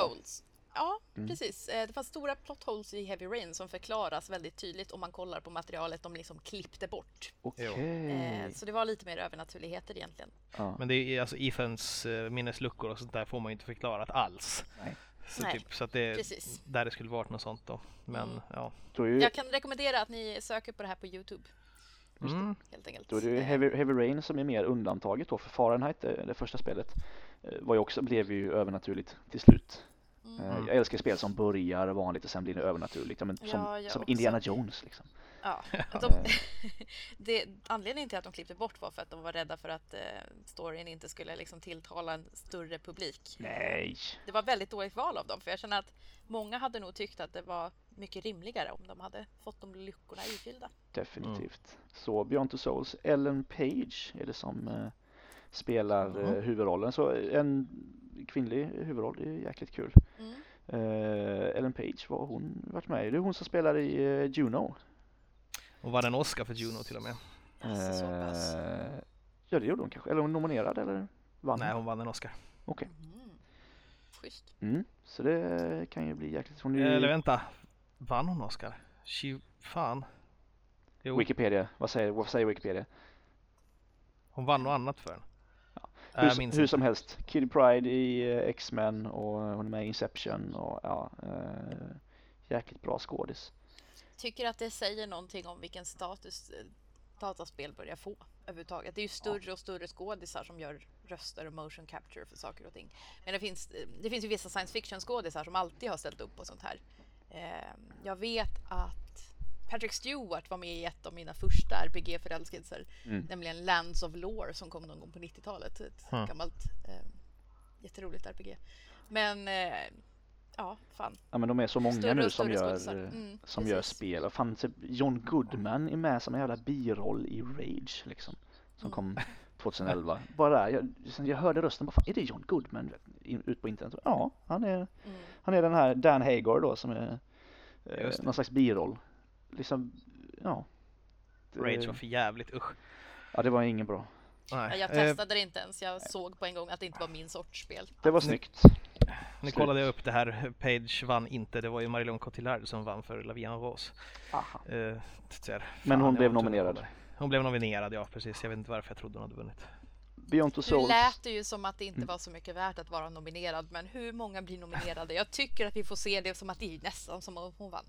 Ja, Mm. precis. Eh, Det fanns stora plot holes i Heavy Rain som förklaras väldigt tydligt om man kollar på materialet de liksom klippte bort. Okej. Eh, Så det var lite mer övernaturligheter egentligen. Ja. Men det är alltså Ethans eh, minnesluckor och sånt där får man ju inte förklarat alls. Nej. Så, Nej, typ, så att det är precis. där det skulle varit något sånt då. Men Mm. ja. Jag kan rekommendera att ni söker på det här på Youtube Mm. helt enkelt. då är det ju Eh, Heavy, Heavy Rain som är mer undantaget då för Fahrenheit, det, det första spelet, eh, var ju också, blev ju övernaturligt till slut. mm. Eh, Jag älskar spel som börjar vanligt och sen blir det övernaturligt, ja, men som, Ja, som. Indiana Jones liksom. Ja, de, (laughs) det, anledningen till att de klippte bort var för att de var rädda för att eh, storyn inte skulle liksom tilltala en större publik. Nej! Det var väldigt dåligt val av dem, för jag känner att många hade nog tyckt att det var mycket rimligare om de hade fått de luckorna ifyllda. Definitivt. Så Beyond Two Souls, Ellen Page är det som eh, spelar Ja. eh, huvudrollen. Så en kvinnlig huvudroll, det är jäkligt kul. Mm. Eh, Ellen Page, vad har hon varit med i? Det är hon som spelar i eh, Juno. Och vann en Oscar för Juno till och med. Alltså. Eh, ja det gjorde hon kanske, eller hon nominerad eller vann? Nej, hon vann en Oscar. Okej. Mm. Schysst. Mm, så det kan ju bli jäkligt. Hon är Eller vänta, vann hon Oscar? Tju, fan. Jo, Wikipedia, vad säger, vad säger Wikipedia? hon vann något annat för den. Ja. Nej, Hur, minns hur som helst, Kitty Pride i eh, X-Men och hon är med i Inception och ja, eh, jäkligt bra skådis. Tycker att det säger någonting om vilken status eh, dataspel börjar få överhuvudtaget. Det är ju större och större skådisar som gör röster och motion capture för saker och ting. Men det finns, eh, det finns ju vissa science fiction skådisar som alltid har ställt upp på sånt här. Eh, Jag vet att Patrick Stewart var med i ett av mina första RPG-förälskelser, Mm. nämligen Lands of Lore som kom någon gång på 90-talet. Ett Hmm. gammalt eh, jätteroligt RPG. Men eh, ja, fan. Ja men de är så många Större nu som gör, eh, Mm, som gör spel. Och fan, typ John Goodman är med som en jävla biroll i Rage liksom. Som Mm. kom (laughs) 2011. Bara där, jag, sen jag hörde rösten, bara, fan, är det John Goodman? Ut på internet. Ja, han är, Mm. han är den här Dan Hagar då som är eh, någon slags biroll. Liksom, ja. Rage var för jävligt, usch. Ja, det var ingen bra. Nej. Jag Eh, testade det inte ens. Jag såg på en gång att det inte var min sorts spel. Det var snyggt. Nu Slut. kollade jag upp det här. Page vann inte. Det var ju Marilyn Cotillard som vann för La Vie en Rose. Eh, här, Men fan, hon blev nominerad. Hon blev nominerad, ja precis. Jag vet inte varför jag trodde hon hade vunnit. Beyond Two Nu Souls. lät det ju som att det inte Mm. var så mycket värt att vara nominerad, men hur många blir nominerade? Jag tycker att vi får se det som att det är nästan som om hon vann.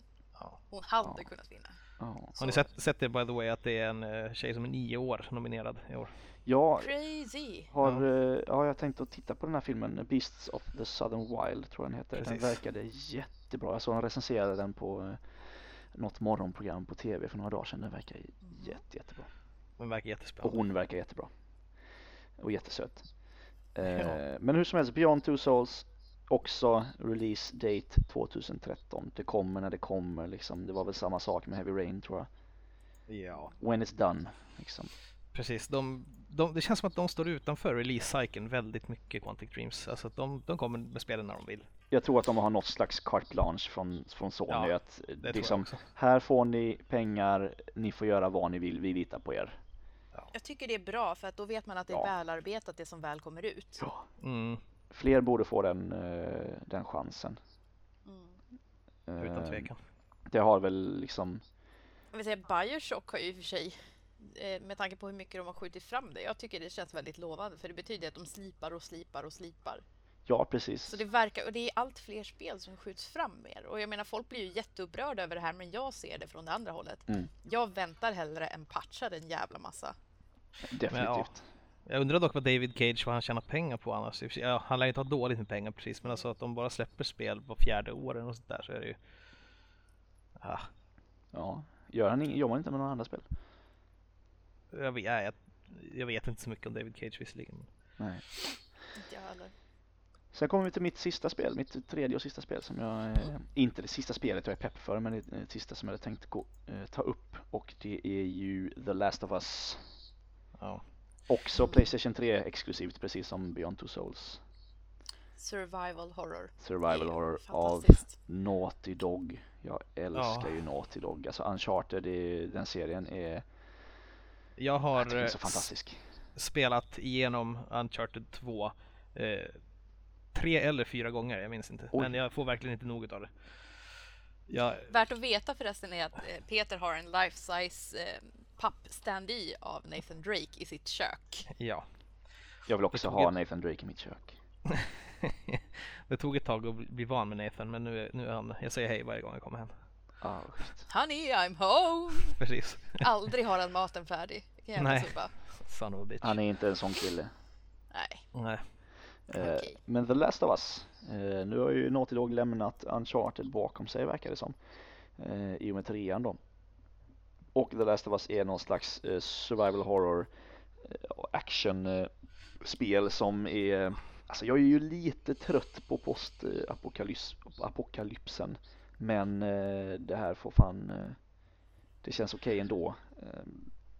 Hon hade Ja. kunnat vinna. Ja. Har ni sett, sett det by the way att det är en eh, tjej som är nio år nominerad i år? Jag Crazy! har, ja. ja, jag tänkt att titta på den här filmen Beasts of the Southern Wild tror jag den heter. Den Precis. verkade jättebra. Jag såg en recenserade den på eh, något morgonprogram på tv för några dagar sedan. Den verkar jätte, jättebra. Den verkar Och jättespännande. hon verkar jättebra. Och jättesöt. Eh, Ja. Men hur som helst, Beyond Two Souls också release date 2013. Det kommer när det kommer liksom. Det var väl samma sak med Heavy Rain tror jag. Ja, When it's done liksom. precis. De, de, det känns som att de står utanför release-cykeln väldigt mycket, Quantic Dreams. Alltså att de, de kommer med spelen när de vill. Jag tror att de har något slags carte blanche från, från Sony. Ja, att liksom, här får ni pengar, ni får göra vad ni vill, vi litar på er. Jag tycker det är bra för att då vet man att det är Ja. välarbetat det som väl kommer ut. Ja. Mm, Fler borde få den, eh, den chansen. Mm. utan Eh, tvekan. Det har väl liksom, Jag vill säga Bioshock har ju i och för sig eh, med tanke på hur mycket de har skjutit fram det. Jag tycker det känns väldigt lovande för det betyder att de slipar och slipar och slipar. ja precis. Så det verkar, och det är allt fler spel som skjuts fram mer. Och jag menar folk blir ju jätteupprörda över det här men jag ser det från det andra hållet. Mm. Jag väntar hellre än patchar en jävla massa. Definitivt. Jag undrar dock vad David Cage, vad han tjänar pengar på annars. Och Ja, han lär ju inte ha dåligt med pengar precis, men alltså att de bara släpper spel var fjärde år eller något sånt där så är det ju... Ah, Ja. Gör han gör man inte med några andra spel? Jag, vet, jag, jag vet inte så mycket om David Cage visserligen. Nej. Inte jag heller. Sen kommer vi till mitt sista spel, mitt tredje och sista spel som jag, eh, inte det sista spelet jag är pepp för, men det, det sista som jag hade tänkt gå, eh, ta upp och det är ju The Last of Us. Ja. Också Mm. Playstation 3 exklusivt precis som Beyond Two Souls. Survival horror. Survival är horror av. Naughty Dog. Jag älskar Ja. ju Naughty Dog. Alltså Uncharted, det, den serien är, Jag jag har så eh, spelat igenom Uncharted 2 eh, tre eller fyra gånger, jag minns inte. Oj. Men jag får verkligen inte nog av det. Jag, Värt att veta förresten är att eh, Peter har en life size eh, pappstandy av Nathan Drake i sitt kök. ja. Jag vill också ha ett- Nathan Drake i mitt kök. (laughs) det tog ett tag att bli- van med Nathan, men nu, är- nu är han, jag säger hej varje gång jag kommer hem. Schysst. Honey, I'm home! (laughs) Precis. Aldrig har han maten färdig. Nej. Son of a bitch. Han är inte en sån kille. Nej. Nej. Eh, Okej. Men The Last of Us. Eh, nu har ju Naughty Dog lämnat Uncharted bakom sig verkar det som. Eh, I och med trean då. Och The Last of Us är någon slags eh, survival horror eh, action eh, spel som är Alltså jag är ju lite trött på post-apokalypsen Men eh, det här får fan eh, Det känns okej ändå. Eh,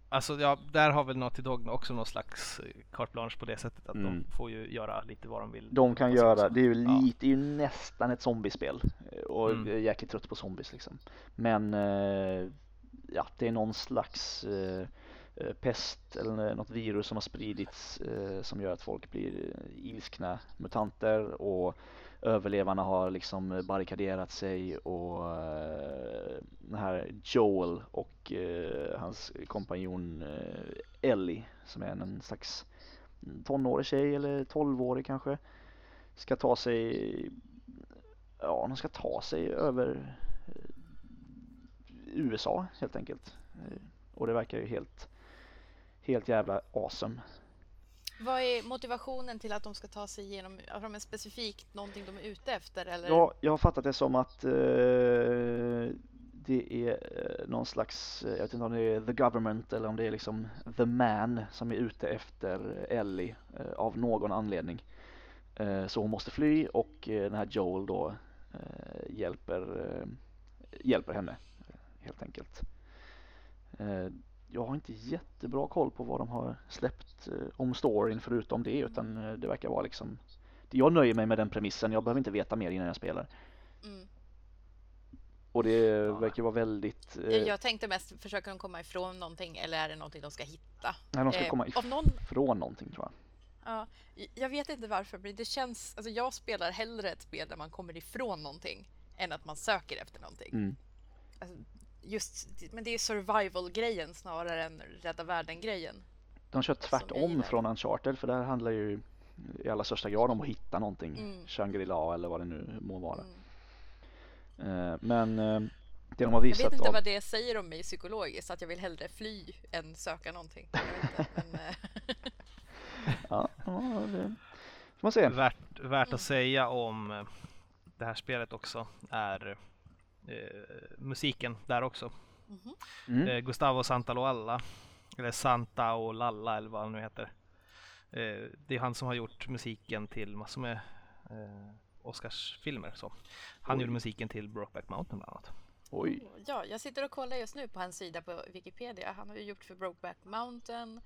Alltså ja, där har väl Naughty Dog också någon slags carte blanche på det sättet att Mm. de får ju göra lite vad de vill. De kan man göra, säga? det är ju Ja. lite, det är ju nästan ett zombiespel och Mm. jag är jäkligt trött på zombies liksom. Men ja, det är någon slags eh, pest eller något virus som har spridits eh, som gör att folk blir ilskna mutanter och överlevarna har liksom eh, barrikaderat sig och eh, den här Joel och eh, hans kompanjon Ellie som är en slags tonårig tjej eller tolvårig kanske ska ta sig ja, de ska ta sig över USA helt enkelt. Och det verkar ju helt helt jävla awesome. Vad är motivationen till att de ska ta sig igenom? Har de en specifikt någonting de är ute efter? Eller? Ja, jag har fattat det som att eh, det är eh, någon slags, eh, jag vet inte om det är the government eller om det är liksom the man som är ute efter Ellie eh, av någon anledning. Eh, så hon måste fly och eh, den här Joel då eh, hjälper, eh, hjälper henne helt enkelt. Eh, jag har inte jättebra koll på vad de har släppt eh, om storyn förutom det utan eh, det verkar vara liksom jag nöjer mig med den premissen, jag behöver inte veta mer innan jag spelar. Mm. Och det verkar vara väldigt... Eh, Jag, tänkte mest, försöker de komma ifrån någonting eller är det någonting de ska hitta? nej, de ska Eh, komma av någon, ifrån någonting tror jag. Ja, jag vet inte varför, men det känns... Alltså jag spelar hellre ett spel där man kommer ifrån någonting än att man söker efter någonting. Mm. Alltså, just, men det är survival-grejen snarare än rädda världen-grejen. De kör jag tvärtom från Uncharted för där handlar ju i allra största grad om att hitta någonting. Mm. Shangri-La eller vad det nu må vara. Mm. Eh, Men eh, det de har Jag visat vet inte av... vad det säger om mig psykologiskt, att jag vill hellre fly än söka någonting. Jag vet inte, men, eh, (laughs) Ja, ja, det får man se. Värt, värt att säga om det här spelet också är musiken där också. mhm. Mm. Eh, Gustavo Santaolalla, eller Santa och Lalla eller vad han nu heter. Eh, det är han som har gjort musiken till massor med eh, Oscarsfilmer. Så. Han Oj. gjorde musiken till Brokeback Mountain bland annat. Oj, Ja, jag sitter och kollar just nu på hans sida på Wikipedia. Han har ju gjort för Brokeback Mountain,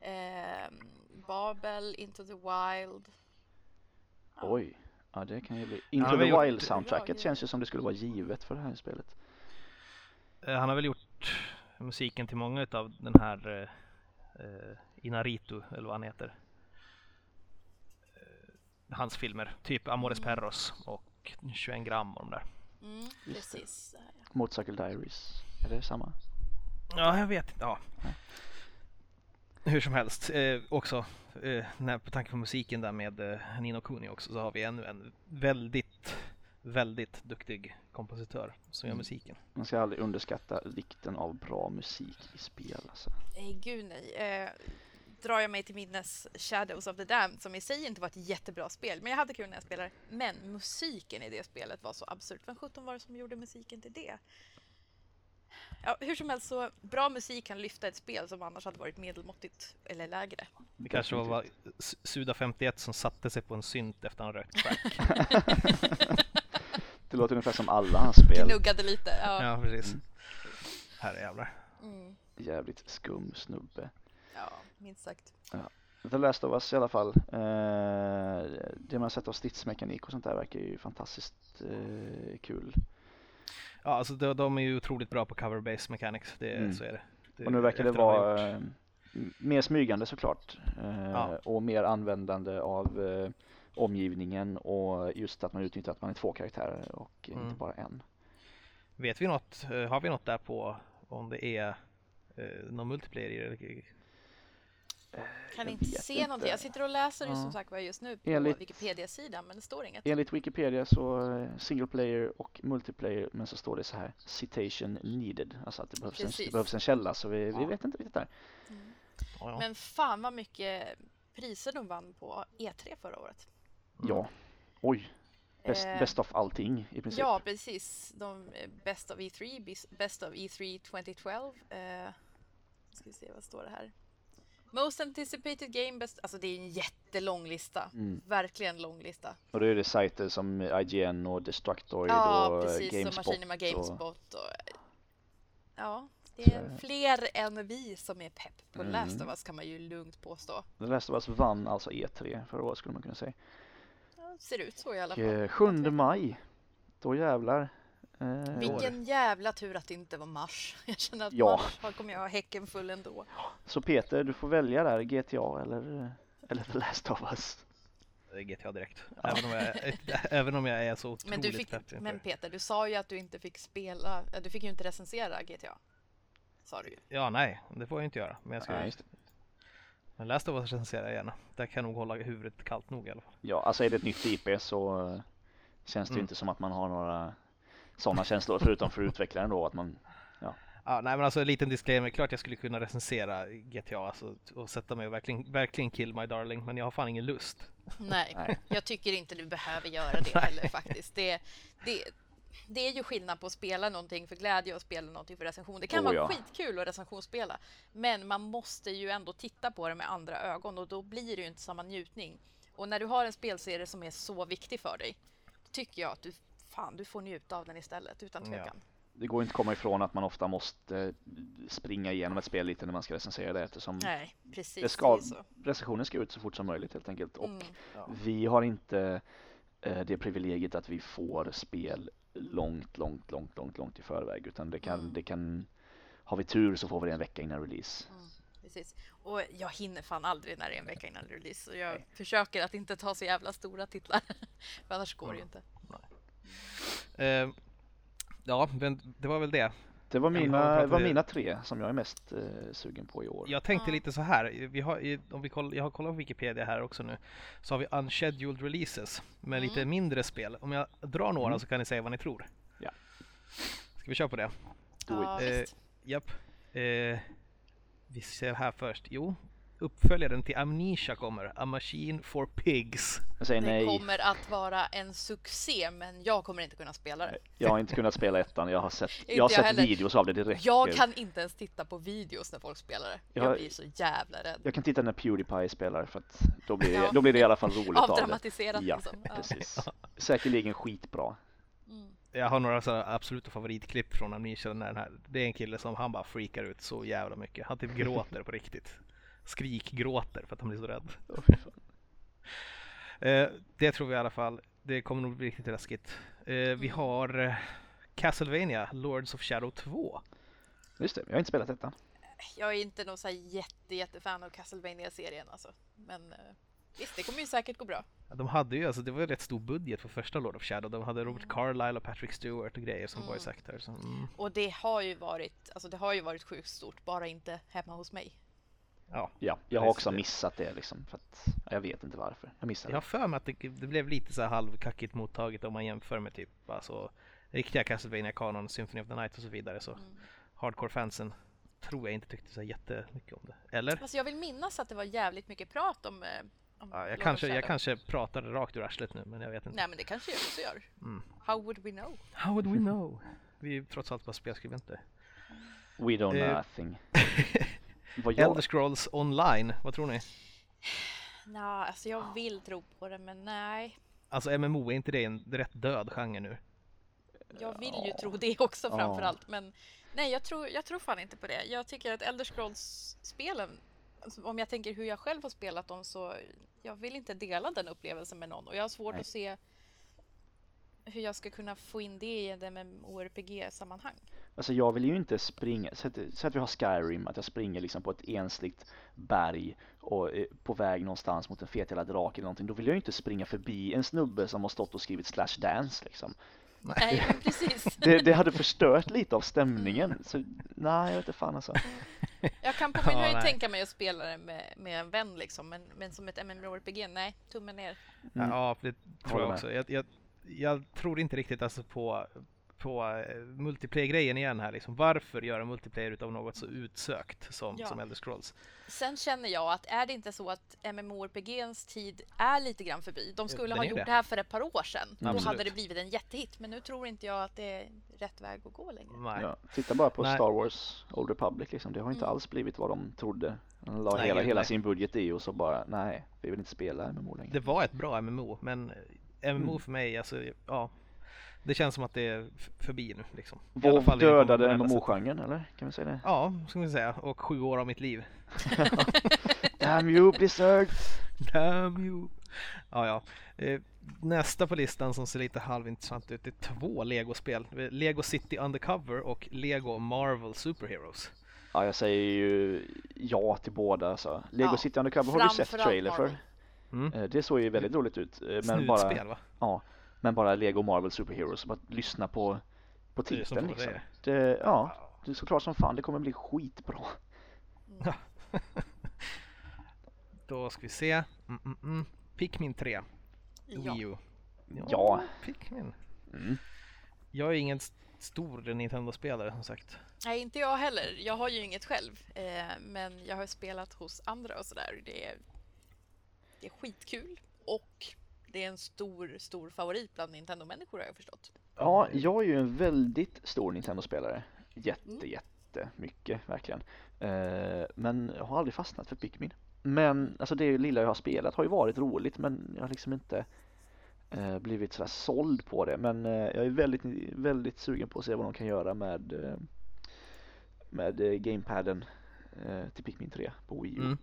eh, Babel, Into the Wild. Ja. oj. Ja, det kan ju bli... Into väl the gjort- Wild soundtracket Bra, känns ju som det skulle vara givet för det här spelet. Eh, han har väl gjort musiken till många av den här eh, eh, Inaritu, eller vad han heter. Eh, hans filmer, typ Amores Mm. Perros och 21 gram och de där. Mm, precis. Motorcycle Diaries, är det samma? Ja, jag vet inte. Ja. Hur som helst, eh, också eh, när, på tanke på musiken där med eh, Nino Kuni också så har vi ännu en väldigt, väldigt duktig kompositör som gör Mm. musiken. Man ska aldrig underskatta vikten av bra musik i spel alltså. Nej, gud nej. Eh, drar jag mig till minnes Shadows of the Damned som i sig inte var ett jättebra spel, men jag hade kul när jag spelade. Men musiken i det spelet var så absurt. Vem sjutton var det som gjorde musiken till det? Ja, hur som helst så bra musik kan lyfta ett spel som annars hade varit medelmåttigt eller lägre. Det kanske var, var S- Suda 51 som satte sig på en synt efter han rökt crack. (laughs) Det låter ungefär som alla hans spel. Gnuggade lite. Ja. ja, precis. Mm. Herrejävlar. Mm. Jävligt skum snubbe. ja, minst sagt. The Last of Us i alla fall. Eh, det man har sett av stridsmekanik och sånt där verkar ju fantastiskt eh, kul. Ja, alltså de, de är ju otroligt bra på cover base mechanics, det, Mm. så är det. det. Och nu verkar det vara gjort- eh, mer smygande såklart. Eh, Ja. Och mer användande av eh, omgivningen och just att man utnyttjar att man är två karaktärer och Mm. inte bara en. Vet vi något, har vi något där på om det är någon multiplayer i det? Kan Jag inte se inte. någonting. Jag sitter och läser ju Ja. som sagt var just nu på Enligt- Wikipedia-sidan, men det står inget. Enligt Wikipedia så eh, single player och multiplayer men så står det så här citation needed. Alltså att det behövs, en, det behövs en källa så vi, vi Ja. vet inte riktigt där. Mm. Ja. Men fan vad mycket priser de vann på E3 förra året. Mm. Ja, oj. Bäst, Eh, av allting i princip. Ja, precis. De eh, Best of E3, bis- Best of E3 2012. Eh, ska vi se, vad står det här? Most anticipated game, best... Alltså det är en jättelång lista. Mm. Verkligen lång lista. Och då är det sajter som IGN och Destructoid Ja, och precis. Och Gamespot. Machinima och, Gamespot. Och... Ja, det är fler än vi som är pepp på Mm. Last of Us kan man ju lugnt påstå. Last of Us vann alltså E3 förra året skulle man kunna säga. Ja, ser ut så i alla Och fall. eh, 7 maj, då jävlar. Eh, Vilken jävla tur att det inte var mars. (laughs) Jag känner att Ja. mars har- kommer jag ha häcken full ändå. Så Peter, du får välja där, GTA eller, eller The Last of Us. GTA direkt. Även, om jag, (laughs) även om jag är så otroligt Men, du fick, men. Peter, du sa ju att du inte fick spela, du fick ju inte recensera GTA. Sa du ju. Ja, nej, det får jag inte göra. Men jag ska Nej, just det. Men Last of Us recenserar jag gärna. Där kan jag nog hålla huvudet kallt nog i alla fall. Ja, alltså är det ett nytt IP så eh, känns det ju Mm. inte som att man har några sådana känslor förutom för utvecklaren då att man Ja, nej men alltså en liten disclaimer, klart jag skulle kunna recensera GTA alltså, och sätta mig och verkligen, verkligen kill my darling, men jag har fan ingen lust. Nej, (laughs) Nej. jag tycker inte du behöver göra det (laughs) heller faktiskt. Det, det, det är ju skillnad på att spela någonting för glädje och spela någonting för recension. Det kan Oh, vara ja. skitkul att recensionsspela, men man måste ju ändå titta på det med andra ögon och då blir det ju inte samma njutning. Och när du har en spelserie som är så viktig för dig, tycker jag att du, fan, du får njuta av den istället, utan Ja. tvekan. det går inte att komma ifrån att man ofta måste eh, springa igenom ett spel lite när man ska recensera det eftersom Nej, precis. det ska, recensionen ska ut så fort som möjligt helt enkelt. Och Mm. vi har inte eh, det privilegiet att vi får spel långt, långt, långt, långt, långt i förväg utan det kan, Mm. det kan har vi tur så får vi det en vecka innan release. Mm, Precis. Och jag hinner fan aldrig när det är en vecka innan release. Så jag försöker att inte ta så jävla stora titlar. (laughs) För annars går det ju inte. Eh, ja, men det var väl det. Det var mina, var mina tre som jag är mest eh, sugen på i år. Jag tänkte lite så här, vi har, om vi koll, jag har kollat på Wikipedia här också nu, så har vi unscheduled releases med Mm. lite mindre spel. Om jag drar några Mm. så kan ni säga vad ni tror. Ja. Ska vi köra på det? Do Ja, visst. Japp. Eh, vi ser här först. Jo, uppföljaren till Amnesia kommer, A Machine for Pigs. Säger Det nej. kommer att vara en succé, men jag kommer inte kunna spela det. Jag har inte kunnat spela ettan. Jag har sett, jag har jag sett heller. videos av det direkt. Jag kan inte ens titta på videos när folk spelar det. Jag Jag- blir så jävla rädd. Jag kan titta när Pewdiepie spelar för att då blir, Ja. då blir det i alla fall roligt av det. Avdramatiserat Ja, liksom. Ja. precis. Säkerligen skitbra. Mm. Jag har några sådana absoluta favoritklipp från Amnesia. När den här, det är en kille som han bara freakar ut så jävla mycket. Han typ gråter på riktigt. Skrikgråter för att han blir så rädd. Åh, fy fan. Eh, det tror vi i alla fall. Det kommer nog bli riktigt läskigt. Eh, vi Mm. har eh, Castlevania, Lords of Shadow 2. Just det, jag har inte spelat ettan. Jag är inte någon så här jätte, jättefan av Castlevania-serien alltså. Men visst, det kommer ju säkert gå bra. De hade ju, alltså det var ju rätt stor budget för första Lord of Shadow. De hade Robert Carlyle och Patrick Stewart och grejer som Mm. voice actors. Mm. Och det har ju varit, alltså det har ju varit sjukt stort, bara inte hemma hos mig. Ja, Ja, jag har också det. missat det liksom. För att, ja, jag vet inte varför. Jag missade jag har för mig att det, det blev lite så här halvkackigt mottaget om man jämför med typ alltså riktiga Castlevania Canon, Symphony of the Night och så vidare. Så Mm. hardcore-fansen tror jag inte tyckte så jättemycket om det. Eller? Alltså jag vill minnas att det var jävligt mycket prat om, eh, om Ja, jag, kanske, jag kanske pratade rakt ur arslet nu, men jag vet inte. Nej men det kanske jag också gör. Mm. How would we know? How would we know? Vi är trots allt bara spelskribenter. We don't know Eh. nothing. (laughs) Vad Elder Scrolls Online, vad tror ni? Nja, alltså jag vill tro på det men nej. Alltså MMO, är inte det en rätt död genre nu? Jag vill ju Ja. tro det också Ja. framför allt. Men nej, jag tror, jag tror fan inte på det. Jag tycker att Elder Scrolls-spelen, alltså, om jag tänker hur jag själv har spelat dem så jag vill inte dela den upplevelsen med någon och jag har svårt Nej. att se hur jag ska kunna få in det i ett MMORPG-sammanhang. alltså jag vill ju inte springa, så att, så att vi har Skyrim, att jag springer liksom på ett ensligt berg och är på väg någonstans mot en fet jävla drake eller någonting. Då vill jag ju inte springa förbi en snubbe som har stått och skrivit slash dance liksom. Nej, men precis. (laughs) Det, det hade förstört lite av stämningen. Så nej, jag vet inte fan alltså. (laughs) Jag kan på min Ja, höjd nej. tänka mig att spela det med, med en vän liksom, men, men som ett MMORPG, nej, tummen ner. Mm. Ja, det tror jag också. Jag, jag, jag tror inte riktigt alltså på, på eh, multiplayer-grejen igen här liksom. Varför göra multiplayer utav något så utsökt som, Ja. som Elder Scrolls? Sen känner jag att är det inte så att MMORPGs tid är lite grann förbi? De skulle den ha gjort det. det. här för ett par år sedan. Då Absolut. hade det blivit en jättehit. Men nu tror inte jag att det är rätt väg att gå längre. Nej. Ja, titta bara på Nej. Star Wars Old Republic liksom. Det har inte Mm. alls blivit vad de trodde. De la Nej, hela, hela sin budget i och så bara, nej, vi vill inte spela MMO längre. Det var ett bra MMO, men MMO Mm. för mig, alltså ja. Det känns som att det är förbi nu liksom. I alla WoW fall i det dödade. MMO-genren, eller? Kan vi säga det? Ja, ska vi säga. Och sju år av mitt liv. (laughs) Damn you Blizzard! Damn you! Ja, ja. Eh, nästa på listan som ser lite halvintressant ut är två Lego-spel. Lego City Undercover och Lego Marvel Superheroes. Ja, jag säger ju ja till båda alltså. Lego Ja, City Undercover har du sett trailer för? Mm. Eh, Det såg ju väldigt roligt ut. eh, Men bara, Snutspel va? ja, men bara Lego Marvel Superheroes. Bara lyssna på, på Det titeln på liksom. det. Det, ja, det är såklart som fan. Det kommer bli skitbra. (laughs) Då ska vi se. Mm, mm, mm. Pikmin 3. Ja. Wii U. Ja. Pikmin. Mm. Jag är ingen st- stor Nintendo-spelare som sagt. Nej, inte jag heller. Jag har ju inget själv. Eh, men jag har spelat hos andra och sådär. Det är, det är skitkul. Och det är en stor, stor favorit bland Nintendo-människor har jag förstått. Ja, jag är ju en väldigt stor Nintendo-spelare. Jätte, Mm. jättemycket verkligen. Eh, men jag har aldrig fastnat för Pikmin. Men alltså det lilla jag har spelat har ju varit roligt men jag har liksom inte eh, blivit sådär såld på det. Men eh, jag är väldigt, väldigt sugen på att se vad de kan göra med med gamepaden till Pikmin 3 på Wii U. Mm.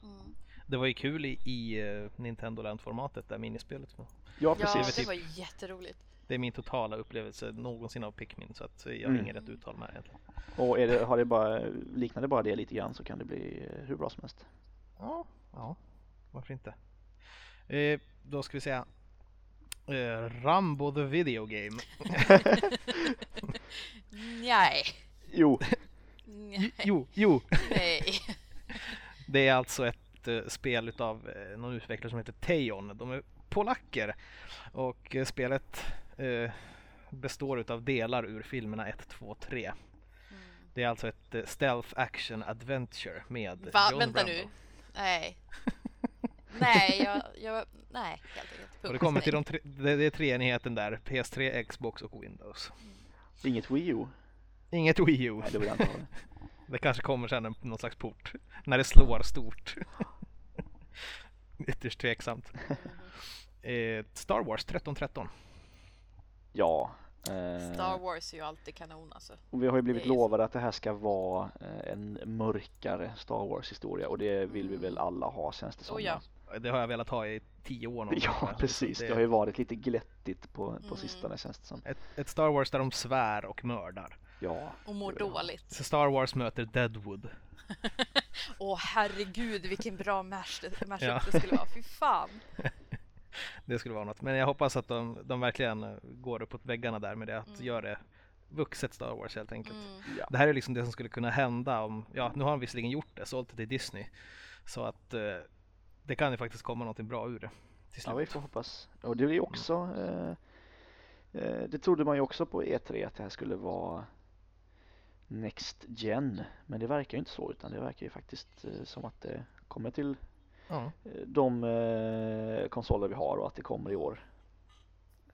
Det var ju kul i, i eh, Nintendo Land-formatet där minispelet var. Ja precis. typ- det var jätteroligt. Det är min totala upplevelse någonsin av Pikmin så att jag har Mm. inget rätt uttal med det egentligen. Och är det, har det bara, liknar det bara det lite grann så kan det bli eh, hur bra som helst. Ja, ja, varför inte? Eh, då ska vi säga eh, Rambo the video game. (laughs) Nej. Jo, Nej. Jo, jo! Nej. Det är alltså ett eh, spel utav eh, någon utvecklare som heter Tejon. De är polacker och eh, spelet består utav delar ur filmerna 1, 2, 3. Mm. Det är alltså ett stealth action adventure med Va? John Vänta Rambo. nu. Nej. (laughs) Nej, jag, jag nej helt enkelt. Och det kommer till de tre, det, det är treenigheten där, PS3, Xbox och Windows. inget Wii U. Inget Wii U. Nej, det (laughs) det. Kanske kommer sen en, någon slags port. När det slår stort. (laughs) (laughs) Ytterst tveksamt. (laughs) Eh, Star Wars 1313. Ja. eh, Star Wars är ju alltid kanon alltså. Och vi har ju blivit Det är- lovade att det här ska vara eh, en mörkare Star Wars historia och det vill vi väl alla ha känns det som. Oh ja. Det har jag velat ha i tio år nu. (laughs) Ja, precis. Det har ju varit lite glättigt på, på Mm. sistone känns det som. ett, ett Star Wars där de svär och mördar. Ja. Och mår det dåligt. Så Star Wars möter Deadwood. (laughs) Åh herregud vilken bra mash det, mashup Ja. det skulle vara. Fy fan. (laughs) Det skulle vara något. Men jag hoppas att de, de verkligen går uppåt väggarna där med det. Att Mm. göra det vuxet Star Wars helt enkelt. Mm. Ja. Det här är liksom det som skulle kunna hända om, ja nu har han visserligen gjort det, sålt det till Disney. Så att eh, det kan ju faktiskt komma någonting bra ur det. Till ja, vi slut. får hoppas. Och det är ju också eh, eh, det trodde man ju också på E3 att det här skulle vara Next Gen. Men det verkar ju inte så utan det verkar ju faktiskt eh, som att det kommer till Ja. eh, de eh, konsoler vi har och att det kommer i år.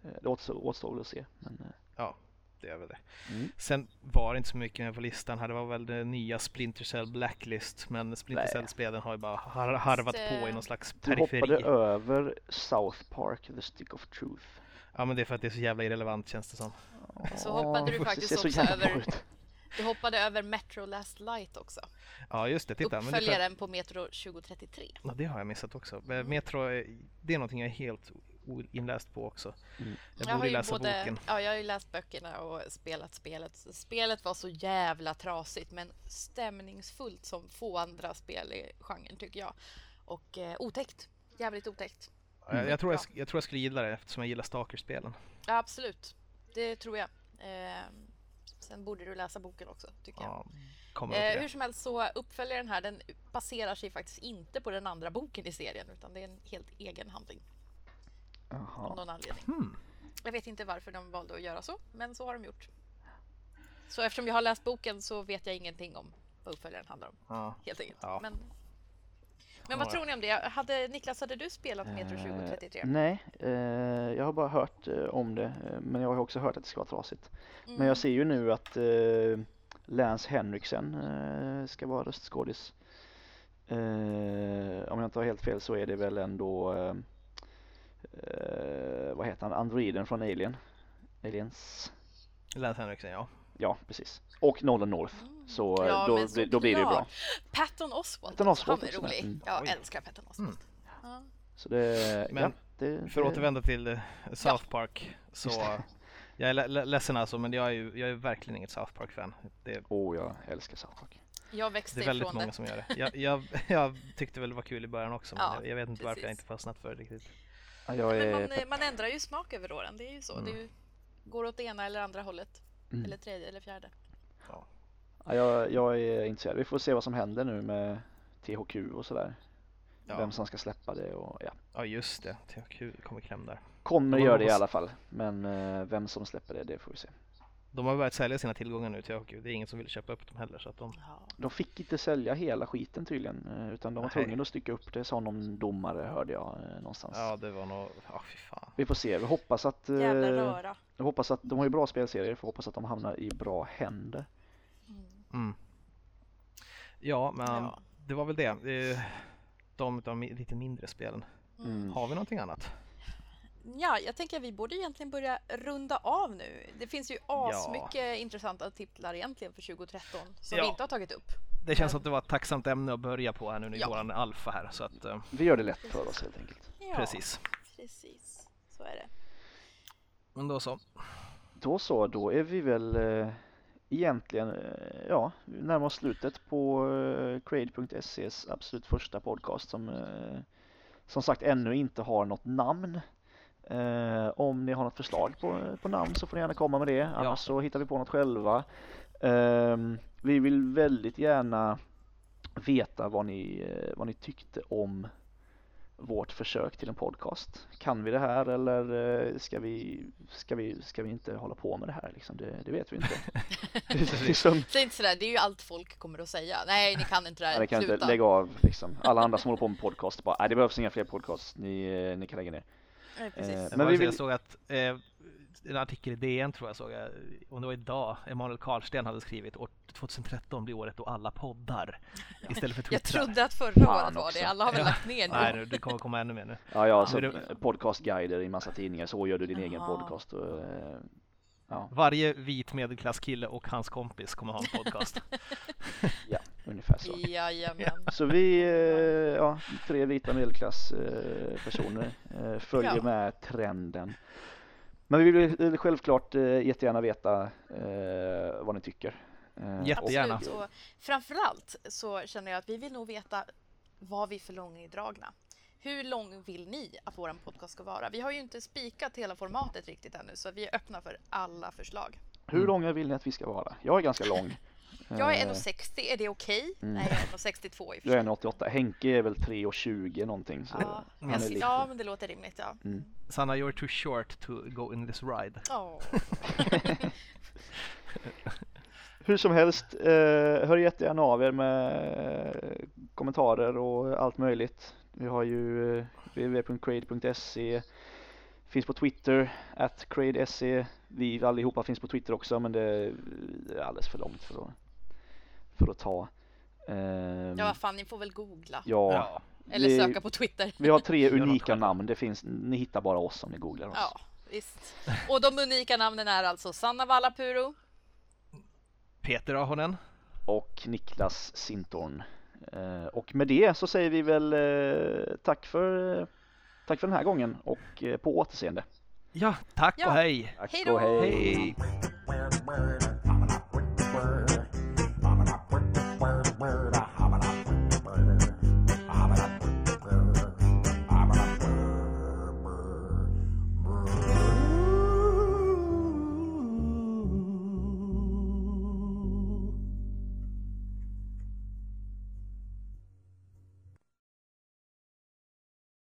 Eh, det återstår, återstår väl att se. Men, eh, Det är väl det. mm. Sen var det inte så mycket med på listan här. Det var väl det nya Splinter Cell Blacklist. Men Splinter. Cell-spelen har ju bara har, harvat Fast, på i någon slags Du hoppade periferi. över South Park, The Stick of Truth. Ja men det är för att det är så jävla irrelevant känns det som. Så hoppade du det faktiskt så också över- ut. Du hoppade över Metro Last Light också. Ja just det, titta. Men det, Uppföljaren på Metro 2033. ja, det har jag missat också. Men Metro, är- det är någonting jag är helt inläst på också. Mm. Jag, har borde ju läsa både, boken. Ja, jag har ju läst böckerna och spelat spelet. Spelet var så jävla trasigt men stämningsfullt som få andra spel i genren tycker jag. Och eh, otäckt. Jävligt otäckt. Jag, jag, tror jag, jag tror jag skulle gilla det eftersom jag gillar Stalker-spelen. Ja, absolut. Det tror jag. Eh, sen borde du läsa boken också tycker jag. Ja, Eh, hur som helst så uppföljaren här den baserar sig faktiskt inte på den andra boken i serien utan det är en helt egen handling av Jaha. någon anledning. Hmm. Jag vet inte varför de valde att göra så, men så har de gjort. Så eftersom jag har läst boken så vet jag ingenting om vad uppföljaren handlar om, Ja. helt enkelt. Ja. Men, men vad tror ni om det? Hade, Niklas, hade du spelat Metro 2033? Eh, nej, eh, jag har bara hört eh, om det. eh, Men jag har också hört att det ska vara trasigt. Men Mm. jag ser ju nu att eh, Lance Henriksen eh, ska vara röstskådis. Om jag inte har helt fel så är det väl ändå vad heter han, androiden från Alien? Aliens? Lance Henriksen, ja. Ja, precis. Och Nolan North. Mm. Så eh, Ja, då, men blir- då blir det ju bra. Patton Oswalt, Patton Oswalt han är rolig. Mm. Jag älskar Patton Oswalt. Ja. Så det, Men ja, det, För att det- återvända till eh, South Park så det. jag är le- le- ledsen alltså men jag är ju jag är verkligen inget South Park-fan. Det, Åh, jag älskar South Park. Jag växte det är väldigt ifrån många det. som gör det. Jag, jag, (laughs) jag tyckte väl det var kul i början också men Ja, jag, jag vet inte varför jag precis. inte fastnat för det riktigt. Ja, jag Men är, man, eh, man ändrar ju smak över åren, det är ju så. Det är ju, går åt det ena eller andra hållet. Mm. Eller tredje eller fjärde. ja, jag, jag är intresserad. Vi får se vad som händer nu med THQ och sådär. Ja, Vem som ska släppa det och ja. ja just det, THQ kommer kläm där. Kommer De göra det i alla fall. Men eh, vem som släpper det, det får vi se. De har börjat sälja sina tillgångar nu till THQ. Det är ingen som vill köpa upp dem heller så att de. De fick inte sälja hela skiten tydligen. eh, Utan de var tvungna att stycka upp det, sa någon domare hörde jag eh, någonstans. Ja det var nog, ja fy fan. Vi får se. Vi hoppas att, eh, Jävla röra. jag hoppas att de har ju bra spelserier. Vi får hoppas att de hamnar i bra händer. Mm. Mm. Ja men Ja. det var väl det. De de lite mindre spelen. Mm. Har vi någonting annat? Ja, jag tänker att vi borde egentligen börja runda av nu. Det finns ju asmycket intressanta titlar egentligen för 2013 som Ja. vi inte har tagit upp. Det känns som att det var ett tacksamt ämne att börja på här nu i Ja. våran alfa här så att eh, Vi gör det lätt för oss helt enkelt. Ja, precis. Precis, så är det. Men då så. Då så, då är vi väl eh, egentligen, eh, ja, närmar oss slutet på eh, Crade.ses absolut första podcast som eh, som sagt ännu inte har något namn. Eh, om ni har något förslag på, på namn så får ni gärna komma med det, annars Ja. så hittar vi på något själva. Ehm, vi vill väldigt gärna veta vad ni, eh, vad ni tyckte om vårt försök till en podcast. Kan vi det här eller eh, ska vi, ska vi, ska vi inte hålla på med det här liksom? Det, det vet vi inte. (laughs) Det är liksom, Säg inte sådär, det är ju allt folk kommer att säga. Nej, ni kan inte det här, Nej, ni kan inte sluta. lägga av liksom. Alla andra som håller på med podcast bara, nej det behövs inga fler podcasts, ni, eh, ni kan lägga ner. Precis. Eh, Men vi vill- Jag såg att eh, en artikel i DN tror jag såg jag, om det var idag, Emanuel Karlsten hade skrivit år 2013 blir året då alla poddar istället för Jag twittrar. trodde att förra Fan året var också. det, alla har väl Ja. lagt ner nu. Nej, nu, det kommer komma ännu mer nu. Ja, ja, alltså det- podcastguider i massa tidningar, så gör du din egen Jaha. podcast. Och, eh, ja, Varje vit medelklasskille och hans kompis kommer ha en podcast. (laughs) (laughs) ja, ungefär så. Jajamän. (laughs) Så vi, eh, ja, tre vita medelklasspersoner personer eh, följer Ja. med trenden. Men vi vill eh, självklart eh, jättegärna veta eh, vad ni tycker. Eh, Jättegärna. Absolut. Och framförallt så känner jag att vi vill nog veta vad vi är för långdragna. Hur lång vill ni att vår podcast ska vara? Vi har ju inte spikat hela formatet riktigt ännu så vi är öppna för alla förslag. Hur långa vill ni att vi ska vara? Jag är ganska lång. Jag är Eh, 1,60, är det okej? Mm. Nej, jag är 1,62 i och för Jag är sig. 1,88. Henke är väl 3,20 någonting. Så Ja, lite. ja, men det låter rimligt. Ja. Mm. Sanna, you're too short to go in this ride. Åh. (laughs) Hur som helst, eh, hör jättegärna av er med eh, kommentarer och allt möjligt. Vi har ju eh, www.crade.se Finns på Twitter, at crade.se Vi allihopa finns på Twitter också men det är alldeles för långt för att, för att ta. Ehm, Ja, vad fan, ni får väl googla. ja, Eller vi- söka på Twitter. vi har tre (laughs) unika namn. Det finns, ni hittar bara oss om ni googlar oss. Ja, visst. Och de unika namnen är alltså Sanna Vallapuro. Peter Ahonen. och Niklas Sintorn. Eh, och med det så säger vi väl eh, tack för, tack för den här gången och eh, på återseende. Ja, tack Ja. och hej! Tack Hej då! och hej!